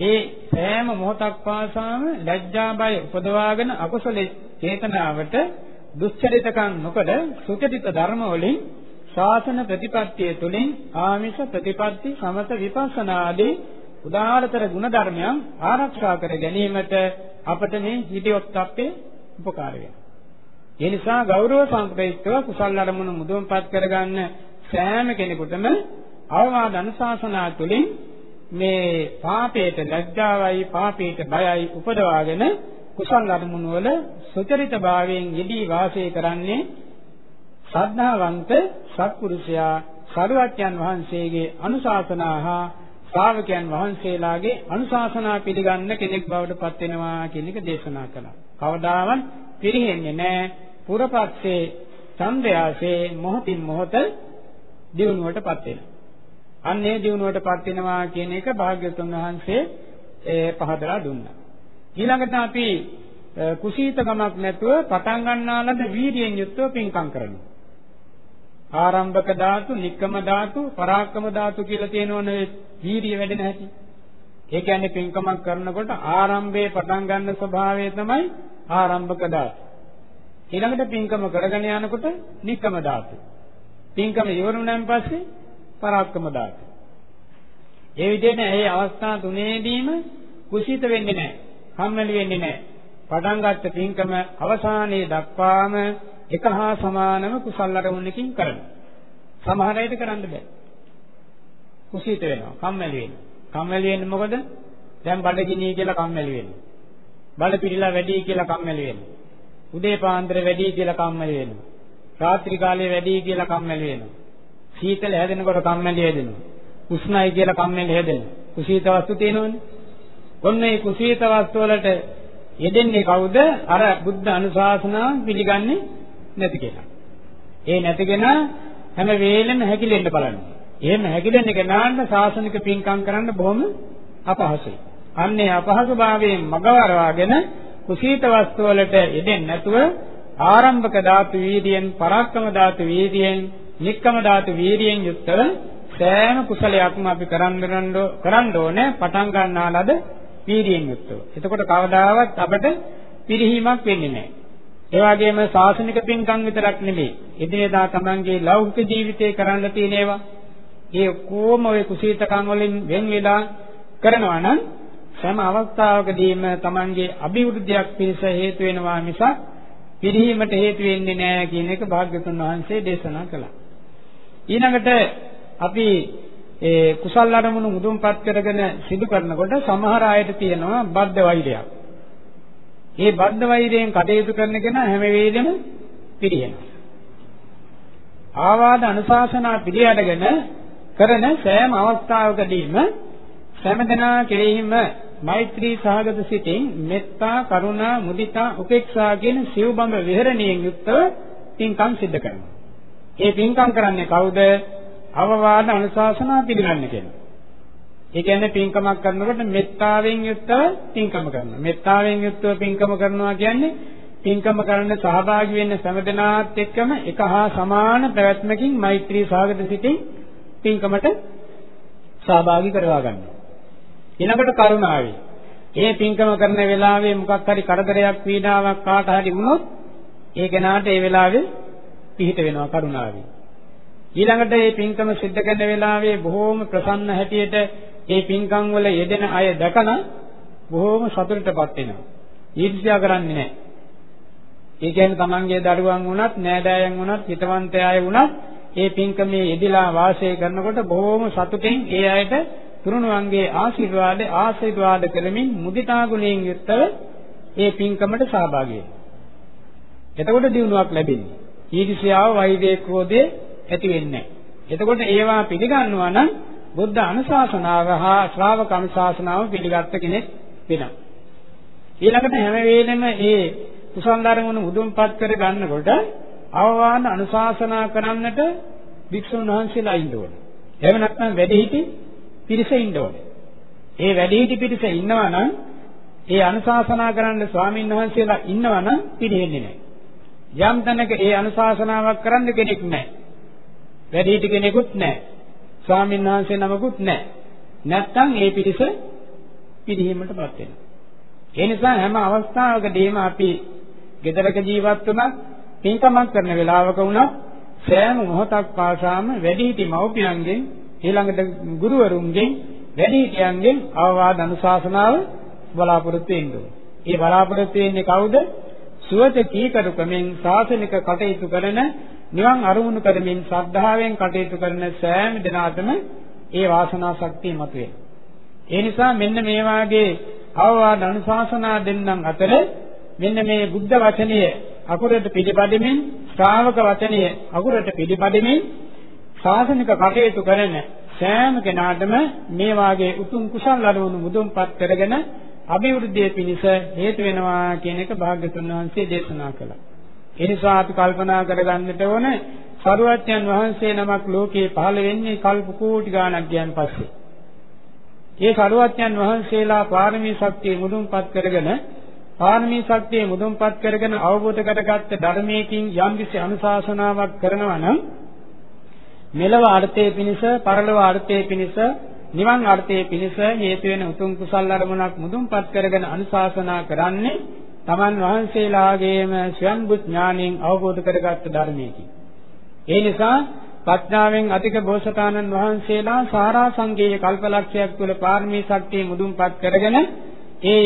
ඒ සෑම මොහොතක් පාසාම ලැජ්ජා බය උපදවාගෙන අකුසල චේතනාවට දුස්චරිතකම් නොකඩ සුචරිත ධර්ම වලින් ශාසන ප්‍රතිපත්තිය තුළින් ආමිෂ ප්‍රතිපත්ති සමත විපස්සනා ආදී උදාාරතර ගුණ ධර්මයන් ආරක්ෂා කර ගැනීමට අපට මේ හිතියොත් අපේ උපකාර වෙනවා. ඒ නිසා ගෞරව සංකේතව කුසල් අරමුණු මුදුන්පත් කරගන්න සෑම කෙනෙකුටම අවවාද අනුශාසනා තුළින් මේ පාපයට ලැජ්ජාවයි පාපයට බයයි උපදවාගෙන කුසල් අරමුණු වල සුචරිතභාවයෙන් යෙදී වාසය කරන්නේ ශ්‍රද්ධාවන්ත සත්පුරුෂයා සරුවත්යන් වහන්සේගේ අනුශාසනා හා ශ්‍රාවකයන් වහන්සේලාගේ අනුශාසනා පිළිගන්න කෙනෙක් බවට පත් වෙනවා කියන එක දේශනා කළා. කවදාවත් පිරිහෙන්නේ නැහැ. පුරපක්ෂේ ඡන්දයාසේ මොහොතින් මොහොත දියුණුවටපත් වෙනවා. අන්නේ දියුණුවටපත් වෙනවා කියන එක භාග්‍යවතුන් වහන්සේ පහදලා දුන්නා. ඊළඟට අපි කුසීතකමක් නැතුව පටන් ගන්නාලද වීර්යයෙන් යුක්තව පින්කම් කරනවා. ආරම්භක ධාතු, නික්කම ධාතු, පරාක්‍රම ධාතු කියලා තියෙනවනේ වීර්ය වැඩෙන හැටි. ඒ කියන්නේ පින්කමක් කරනකොට ආරම්භයේ පටන් ගන්න ස්වභාවය තමයි ආරම්භක ධාතු. ඊළඟට පින්කම කරගෙන යනකොට නික්කම ධාතු. පින්කම ඉවරුණාන් පස්සේ පරාක්‍රම ධාතු. ඒ විදිහට මේ අවස්ථා තුනේදීම කුසිත වෙන්නේ නැහැ. කම්මැලි වෙන්නේ නැහැ. පටන් ගත්ත පින්කම අවසානයේ දක්වාම එක හා සමානම කුසල් අරමුණකින් කරනවා. සමහර අයට කරන්න බෑ. කුසීත වෙනවා, කම්මැලි වෙනවා. කම්මැලි වෙන්නේ මොකද? දැන් බඩගිනි කියලා කම්මැලි වෙනවා. බඩ පිළිලා වැඩි කියලා කම්මැලි වෙනවා. උදේ පාන්දර වැඩි කියලා කම්මැලි වෙනවා. රාත්‍රී කාලේ වැඩි කියලා කම්මැලි වෙනවා. සීතල හැදෙනකොට කම්මැලි හැදෙනවා. උෂ්ණයි කියලා කම්මැලි හැදෙනවා. කුසීත වස්තු තියෙනවනේ. ඔන්න මේ කුසීත වස්තු වලට යෙදෙන්නේ කවුද? අර බුද්ධ අනුශාසනාව පිළිගන්නේ නැති කෙනා. ඒ නැති කෙනා හැම වෙලෙම හැකිලෙන්න බලන්නේ. එහෙම හැකිලෙන්න කෙනාට සාසනික පින්කම් කරන්න බොහොම අපහසුයි. අන්නේ අපහසුභාවයෙන් මගවරවාගෙන කුසීත වස්තු වලට යෙදෙන්නේ නැතුව ආරම්භක ධාතු වීර්යයෙන් පරාක්‍රම ධාතු වීර්යයෙන් නික්කම ධාතු වීර්යයෙන් යුක්තව සෑම කුසලයක්ම අපි කරන්න කරන්න ඕනේ පටන් ගන්නාලද වීර්යයෙන් යුක්තව. එතකොට කවදාවත් අපට පිරිහීමක් වෙන්නේ නැහැ. ඒ වගේම සාසනික පින්කම් විතරක් නෙමෙයි. එදිනෙදා තමන්ගේ ලෞකික ජීවිතේ කරන්න තියෙන ඒවා. ඒ කොහොම ඔය කුසීතකම් වලින් වෙන් වෙලා කරනවා නම් හැම අවස්ථාවකදීම තමන්ගේ අභිවෘද්ධියක් පිණිස හේතු වෙනවා මිසක් පිරිහීමට හේතු වෙන්නේ නැහැ කියන එක භාග්‍යතුන් වහන්සේ දේශනා කළා. ඊළඟට අපි ඒ කුසල් අරමුණු මුදුන්පත් කරගෙන සිදු කරනකොට සමහර අයට තියෙනවා බද්ධ වෛරයක්. ඒ බද්ධ වෛරයෙන් කටයුතු කරන කෙනා හැම වෙලෙම පිළිහෙනවා. ආවාද අනුශාසනා පිළිඅඩගෙන කරන සෑම අවස්ථාවකදීම සෑමදෙනා කෙරෙහිම මෛත්‍රී සහගත සිතින් මෙත්තා කරුණා මුදිතා උපේක්ෂා කියන සිව්බඹ විහරණයෙන් යුක්තව පින්කම් සිද්ධ කරනවා. ඒ පින්කම් කරන්නේ කවුද? අවවාද අනුශාසනා පිළිගන්න කෙනා. ඒ කියන්නේ පින්කමක් කරනකොට මෙත්තාවෙන් යුක්තව පින්කම කරනවා. මෙත්තාවෙන් යුක්තව පින්කම කරනවා කියන්නේ පින්කම කරන්න සහභාගී වෙන්න සෑමදෙනාත් එක්කම එක හා සමාන පැවැත්මකින් මෛත්‍රී සාගත සිටින් පින්කමට සහභාගී කරවා ගන්නවා. ඊළඟට කරුණාවයි. ඒ පින්කම කරන වෙලාවේ මොකක් හරි කරදරයක් පීඩාවක් කාට හරි වුණොත් ඒ කෙනාට ඒ වෙලාවේ පිහිට වෙනවා කරුණාවෙන්. ඊළඟට මේ පින්කම සිද්ධ කරන වෙලාවේ බොහෝම ප්‍රසන්න හැටියට ඒ පින්කම් වල යෙදෙන අය දැකලා බොහෝම සතුටටපත් වෙනවා. ඊර්ෂ්‍යා කරන්නේ නැහැ. ඒ කියන්නේ තමන්ගේ දරුවන් වුණත්, නෑදෑයන් වුණත්, හිතවන්ත අය වුණත් ඒ පින්කමේ යෙදিলা වාසය කරනකොට බොහෝම සතුටින් ඒ අයට තුරුණුවන්ගේ ආශිර්වාද ආශිර්වාද කරමින් මුදිතා ගුණයෙන් යුක්තව ඒ පින්කමට සහභාගී වෙනවා. එතකොට දිනුවක් ලැබෙන්නේ. ඊර්ෂ්‍යාව, වෛරය, ක්‍රෝධය ඇති වෙන්නේ නැහැ. එතකොට ඒවා පිළිගන්නවා නම් බුද්ධ අනුශාසනාව හා ශ්‍රාවක අනුශාසනාව පිළිගත් කෙනෙක් වෙනවා. ඊළඟට හැම වෙලෙම මේ කුසල් ධර්මණු මුදුන්පත් කර ගන්නකොට අවවාන අනුශාසනා කරන්නට භික්ෂුන් වහන්සේලා ඉන්න ඕනේ. එහෙම නැත්නම් වැඩිහිටි පිරිස ඉන්න ඕනේ. ඒ වැඩිහිටි පිරිස ඉන්නවා නම් ඒ අනුශාසනා කරන්න ස්වාමීන් වහන්සේලා ඉන්නවා නම් පිළිහෙන්නේ නැහැ. යම් තැනක ඒ අනුශාසනාවක් කරන්න කෙනෙක් නැහැ. වැඩිහිටි කෙනෙකුත් නැහැ. ස්වාමීන් වහන්සේ නමකුත් නැහැ. නැත්තම් ඒ පිරිස පිළිහිමටපත් වෙනවා. ඒ නිසා හැම අවස්ථාවකදීම අපි ගෙදරක ජීවත් වුණත් පින්කමක් කරන වෙලාවක වුණත් සෑම මොහොතක් පාසාම වැඩිහිටි මව්පියන්ගෙන් ඊළඟට ගුරුවරුන්ගෙන් වැඩිහිටියන්ගෙන් අවවාද අනුශාසනාව බලාපොරොත්තු වෙන්න ඒ බලාපොරොත්තු වෙන්නේ කවුද? සුවත කීකරුකමින් ශාසනික කටයුතු කරන නිවන් අරමුණු කරමින් ශ්‍රද්ධාවෙන් කටයුතු කරන සෑම දිනාටම ඒ වාසනා ශක්තිය මතුවේ. ඒ නිසා මෙන්න මේ වාගේ අවවාද අනුශාසනා දෙන්නම් අතර මෙන්න මේ බුද්ධ වචනය අකුරට පිළිපදෙමින් ශ්‍රාවක වචනය අකුරට පිළිපදෙමින් ශාසනික කටයුතු කරන සෑම කෙනාටම මේ වාගේ උතුම් කුසල් අරමුණු මුදුන්පත් කරගෙන අභිවෘද්ධිය පිණිස හේතු වෙනවා කියන එක භාග්‍යතුන් වහන්සේ දේශනා කළා. ඒ නිසා අපි කල්පනා කරගන්නට ඕන සරුවත්යන් වහන්සේ නමක් ලෝකේ පහළ වෙන්නේ කල්ප කෝටි ගාණක් ගියන් පස්සේ. ඒ සරුවත්යන් වහන්සේලා පාරමී ශක්තිය මුදුන්පත් කරගෙන පාරමී ශක්තිය මුදුන්පත් කරගෙන අවබෝධ කරගත්ත ධර්මයකින් යම්කිසි අනුශාසනාවක් කරනවා නම් මෙලව අර්ථයේ පිණිස පරලොව අර්ථයේ පිණිස නිවන් අර්ථයේ පිණිස හේතු වෙන උතුම් කුසල් අරමුණක් මුදුන්පත් කරගෙන අනුශාසනා කරන්නේ තමන් වහන්සේලාගේම ස්වයංබුත් ඥාණයෙන් අවබෝධ කරගත්ත ධර්මයකි. ඒ නිසා ප්‍රඥාවෙන් අධික බෝසතාණන් වහන්සේලා සාරා සංගේය කල්පලක්ෂයක් තුළ පාරමී ශක්තිය මුදුන්පත් කරගෙන ඒ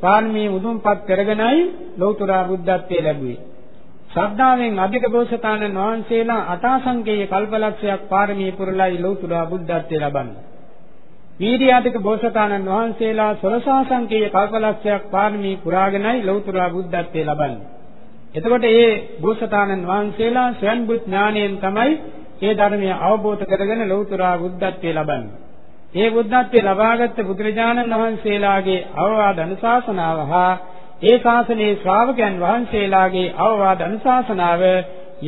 පාරමී මුදුන්පත් කරගෙනයි ලෞතර බුද්ධත්වයේ ලැබුවේ. ශ්‍රද්ධාවෙන් අධික බෝසතාණන් වහන්සේලා අටාසංගේය කල්පලක්ෂයක් පාරමී පුරලයි ලෞතර බුද්ධත්වයේ ලබන්නේ. වීර්යාධික බෝසතාණන් වහන්සේලා සොරසාසංකේය කල්පලක්ෂයක් පාරමී පුරාගෙනයි ලෞතර බුද්ධත්වයේ ලබන්නේ. එතකොට මේ බෝසතාණන් වහන්සේලා ස්වයං බුද්ධ ඥාණයෙන් තමයි මේ ධර්මය අවබෝධ කරගෙන ලෞතර බුද්ධත්වයේ ලබන්නේ. මේ බුද්ධත්වයේ ලබාගත් බුදුරජාණන් වහන්සේලාගේ අවවාද අනුශාසනාව හා ඒ ශාසනයේ ශ්‍රාවකයන් වහන්සේලාගේ අවවාද අනුශාසනාව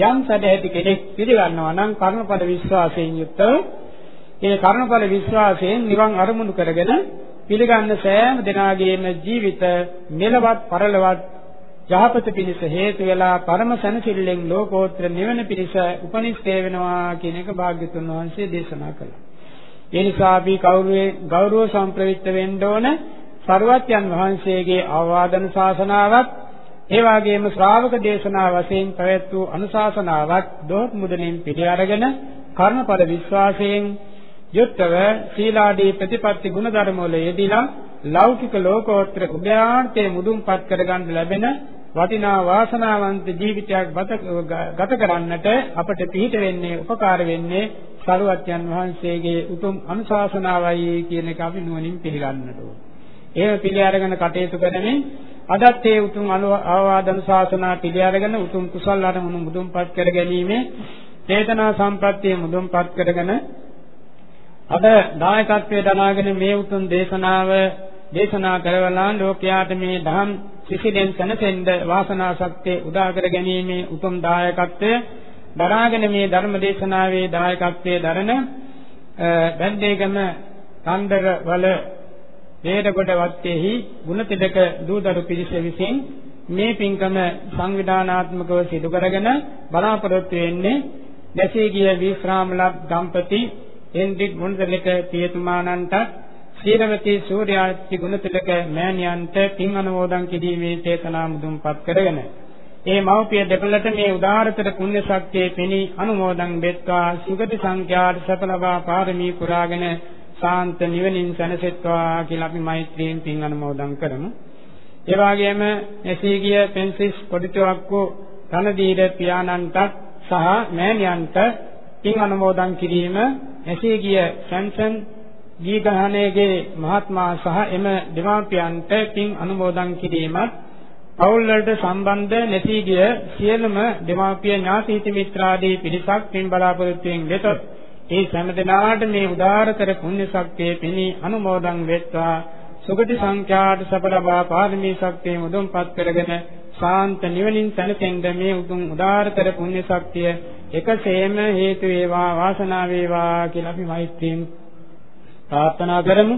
යම් සැදැහැති කෙනෙක් පිළිගන්නවා නම් කර්මපද විශ්වාසයෙන් යුක්තව ඒ කර්මඵල විශ්වාසයෙන් නිවන් අරමුණු කරගෙන පිළිගන්න සෑම දිනාගේම ජීවිත මෙලවත් පරලවත් යහපත පිණිස හේතු වෙලා පරම සැනසෙල්ලෙන් ලෝකෝත්තර නිවන පිණිස උපනිෂ්ඨේ වෙනවා කියන එක භාග්‍යතුන් වහන්සේ දේශනා කළා. ඒ නිසා අපි කවුරුවේ ගෞරව සම්ප්‍රවිත්ත වෙන්න ඕන සරුවත්යන් වහන්සේගේ අවවාදන ශාසනාවත් ඒ වගේම ශ්‍රාවක දේශනා වශයෙන් පැවැත් වූ අනුශාසනාවක් දොහොත් මුදලින් පිළි අරගෙන කර්මඵල විශ්වාසයෙන් යුක්තව සීලාදී ප්‍රතිපත්ති ගුණධර්ම වල යෙදিলা ලෞකික ලෝකෝත්තර උභයාර්ථයේ මුදුන්පත් කරගන්න ලැබෙන වටිනා වාසනාවන්ත ජීවිතයක් ගත කරන්නට අපට පිහිට වෙන්නේ උපකාර වෙන්නේ සරුවත්යන් වහන්සේගේ උතුම් අනුශාසනාවයි කියන එක අපි නුවණින් පිළිගන්නට ඕන. ඒව පිළි අරගෙන කටයුතු කරමින් අදත් ඒ උතුම් අවවාද අනුශාසනා පිළි අරගෙන උතුම් කුසල් අරමුණු මුදුන්පත් කර ගැනීම චේතනා සම්ප්‍රත්‍ය මුදුන්පත් කරගෙන අද දායකත්වයේ දනාගෙන මේ උතුම් දේශනාව දේශනා කරවලා ලෝකයාට මේ ධම් සිසිලෙන් සැනසෙන්න වාසනා ශක්තිය උදා කර ගැනීමේ උතුම් දායකත්වය දරාගෙන මේ ධර්ම දේශනාවේ දායකත්වයේ දරන බැන්දේගම කන්දර වල වේදගොඩ වත්තේහි ගුණතිලක දූදරු පිරිස විසින් මේ පින්කම සංවිධානාත්මකව සිදු කරගෙන බලාපොරොත්තු වෙන්නේ දැසී ගිය විශ්‍රාමලක් දම්පති හෙන්රික් මුණදලක පියතුමාණන්ට සීරවතී සූර්යාර්ති ගුණතිලක මෑණියන්ට පින් අනුමෝදන් කිරීමේ චේතනා මුදුන්පත් කරගෙන ඒ මව්පිය දෙපළට මේ උදාාරතර පුණ්‍ය ශක්තියේ පිණි අනුමෝදන් වෙත්වා සුගති සංඛ්‍යාත සප ලබා පාරමී පුරාගෙන සාන්ත නිවනින් සැනසෙත්වා කියලා අපි මෛත්‍රියෙන් පින් අනුමෝදන් කරමු. ඒ වගේම එසීගිය පෙන්සිස් කොඩිතුවක්කු රණදීර පියාණන්ට සහ මෑණියන්ට පින් අනුමෝදන් කිරීම එසේ ගිය සැම්සන් දීගහණේගේ මහත්මා සහ එම දෙමාපියන්ට පින් අනුමෝදන් කිරීමත් පවුල් වලට සම්බන්ධ නැසී ගිය සියලුම දෙමාපිය ඥාති හිත මිත්‍රාදී පිරිසක් පින් බලාපොරොත්තුෙන් වෙතොත් ඒ සෑම දිනාට මේ උදාාරතර පුණ්‍ය ශක්තිය පිණි අනුමෝදන් වෙත්වා. සුගති සංඛ්‍යාත සපලබා පාරමී ශක්තිය මුදුන්පත් කරගෙන ශාන්ත නිවනින් සැනසෙන්න මේ උතුම් උදාාරතර පුණ්‍ය ශක්තිය එකසේම හේතු වේවා වාසනාව වේවා කියලා අපි මෛත්‍රියෙන් ප්‍රාර්ථනා කරමු.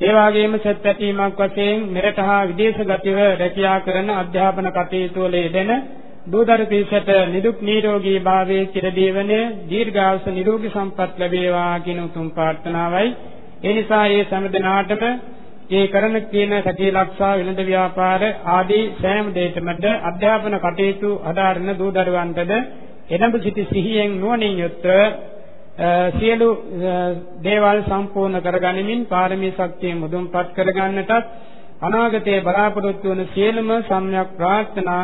ඒ වගේම සත් පැතීමක් වශයෙන් මෙරට හා විදේශගතව රැකියා කරන අධ්‍යාපන කටයුතු වල යෙදෙන දූදරු පිරිසට නිදුක් නිරෝගී භාවයේ චිරදීවනයේ දීර්ඝායුෂ නිරෝගී සම්පත් ලැබේවා කියන උතුම් ප්‍රාර්ථනාවයි. ඒ නිසා මේ සෑම දිනාටම මේ කරන කියන සතිය ලක්ෂා වෙළඳ ව්‍යාපාර ආදී සෑම දෙයකමද අධ්‍යාපන කටයුතු අදාරන දූ දරුවන්ටද එනඹ සිටි සිහියෙන් නුවණින් යුත්ව සියලු දේවල් සම්පූර්ණ කරගනිමින් පාරමී ශක්තිය මුදුන්පත් කරගන්නටත් අනාගතයේ බලාපොරොත්තු වන සියලුම සම්‍යක් ප්‍රාර්ථනා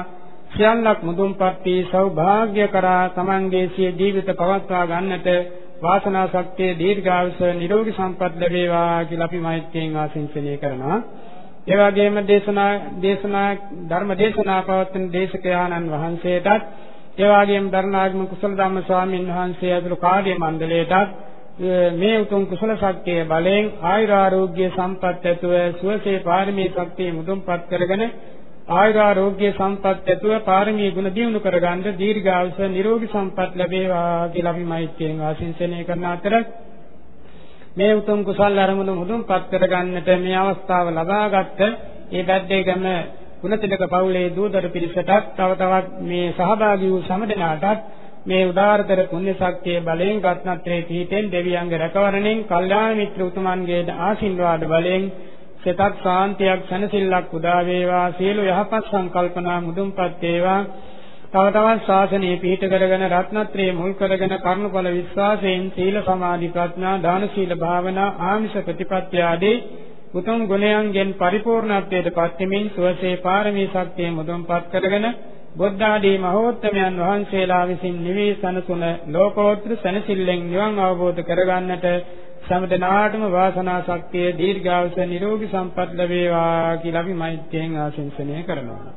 සියල්ලක් මුදුන්පත් වී සෞභාග්‍ය කරා තමන්ගේ සිය ජීවිත පවත්වා ගන්නට වාසනා ශක්තිය දීර්ඝායුෂ නිරෝගී සම්පත් ලැබේවා කියලා අපි මෛත්‍රියෙන් ආශිංසනය කරනවා. ඒ වගේම දේශනා දේශනා ධර්ම දේශනා පවත්වන දේශකයාණන් වහන්සේටත් ඒ වගේම දරණාගම කුසල ධම්ම ස්වාමීන් වහන්සේ ඇතුළු කාර්ය මණ්ඩලයටත් මේ උතුම් කුසල ශක්තිය බලෙන් ආයුර ආෝග්‍ය සම්පත් ඇතුව සුවසේ පාරමී ශක්තිය මුදුන්පත් කරගෙන ආයුරාෝග්‍ය සම්පත් ඇතුව පාරමී ගුණ දියුණු කරගන්න දීර්ඝායුෂ නිරෝගී සම්පත් ලැබේවා කියලා අපි මෛත්‍රියෙන් ආශිංසනය කරන අතර මේ උතුම් කුසල් අරමුණු මුදුන්පත් කරගන්නට මේ අවස්ථාව ලබාගත් ඒ බැද්දේගම ගුණතිලක පවුලේ දූදරු පිරිසටත් තව තවත් මේ සහභාගී වූ සමදෙනාටත් මේ උදාාරතර පුණ්‍ය ශක්තිය බලයෙන් රත්නත්‍රේ පීඨෙන් දෙවියන්ගේ රැකවරණෙන් කල්යාණ මිත්‍ර උතුමන්ගේ ආශිර්වාද බලයෙන් සිතක් ශාන්තියක් සැනසෙල්ලක් උදා වේවා. සියලු යහපත් සංකල්පනා මුදුන්පත් වේවා. තව තවත් ශාසනය පිහිට කරගෙන රත්නත්‍රයේ මුල් කරගෙන කර්ණඵල විශ්වාසයෙන් සීල සමාධි ප්‍රඥා දාන සීල භාවනා ආමිෂ ප්‍රතිපත්ති ආදී උතුම් ගුණයන්ගෙන් පරිපූර්ණත්වයට පත්වෙමින් සුවසේ පාරමී ශක්තිය මුදුන්පත් කරගෙන බුද්ධ ආදී මහෝත්තමයන් වහන්සේලා විසින් නිවී සනසුන ලෝකෝත්තර සනසිල්ලෙන් නිවන් අවබෝධ කරගන්නට සමදනාටම වාසනා ශක්තිය දීර්ඝාස නිරෝගී සම්පත් ලැබේවා කියලා අපි මෛත්‍රියෙන් ආශිංසනය කරනවා.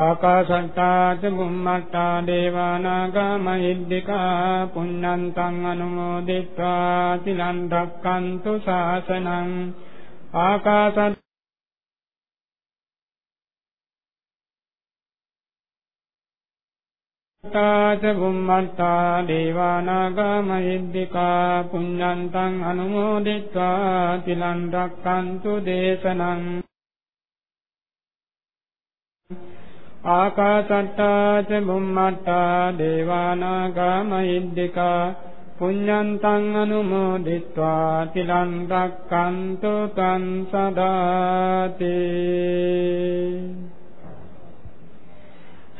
ආකාසන්තාච බුම්මත්තා දේවානාගා මහිද්దికා පුඤ්ඤන්තං අනුමෝදිත්වා තිලන් ධක්කන්තු ශාසනං ආකාසං තාච බුම්මත්තා දේවානාගාමහිද්దికා පුඤ්ඤන්තං අනුමෝදිත්වා තිලං රක්칸තු දේශනං ආකාසට්ටා ච බුම්මත්තා දේවානාගාමහිද්దికා පුඤ්ඤන්තං අනුමෝදිත්වා තිලන් රක්칸තු තං සදාති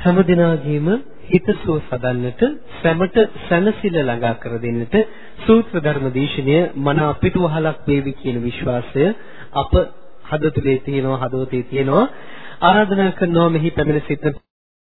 හැම දිනාගේම හිතසුව සදන්නට සැමට සැනසෙල ළඟා කර දෙන්නට සූත්‍ර ධර්ම දේශනය මන අපිට වහලක් වේවි කියන විශ්වාසය අප හදතුලේ තියෙනවා හදවතේ තියෙනවා. ආරාධනා කරනවා මෙහි පැමිණ සිටින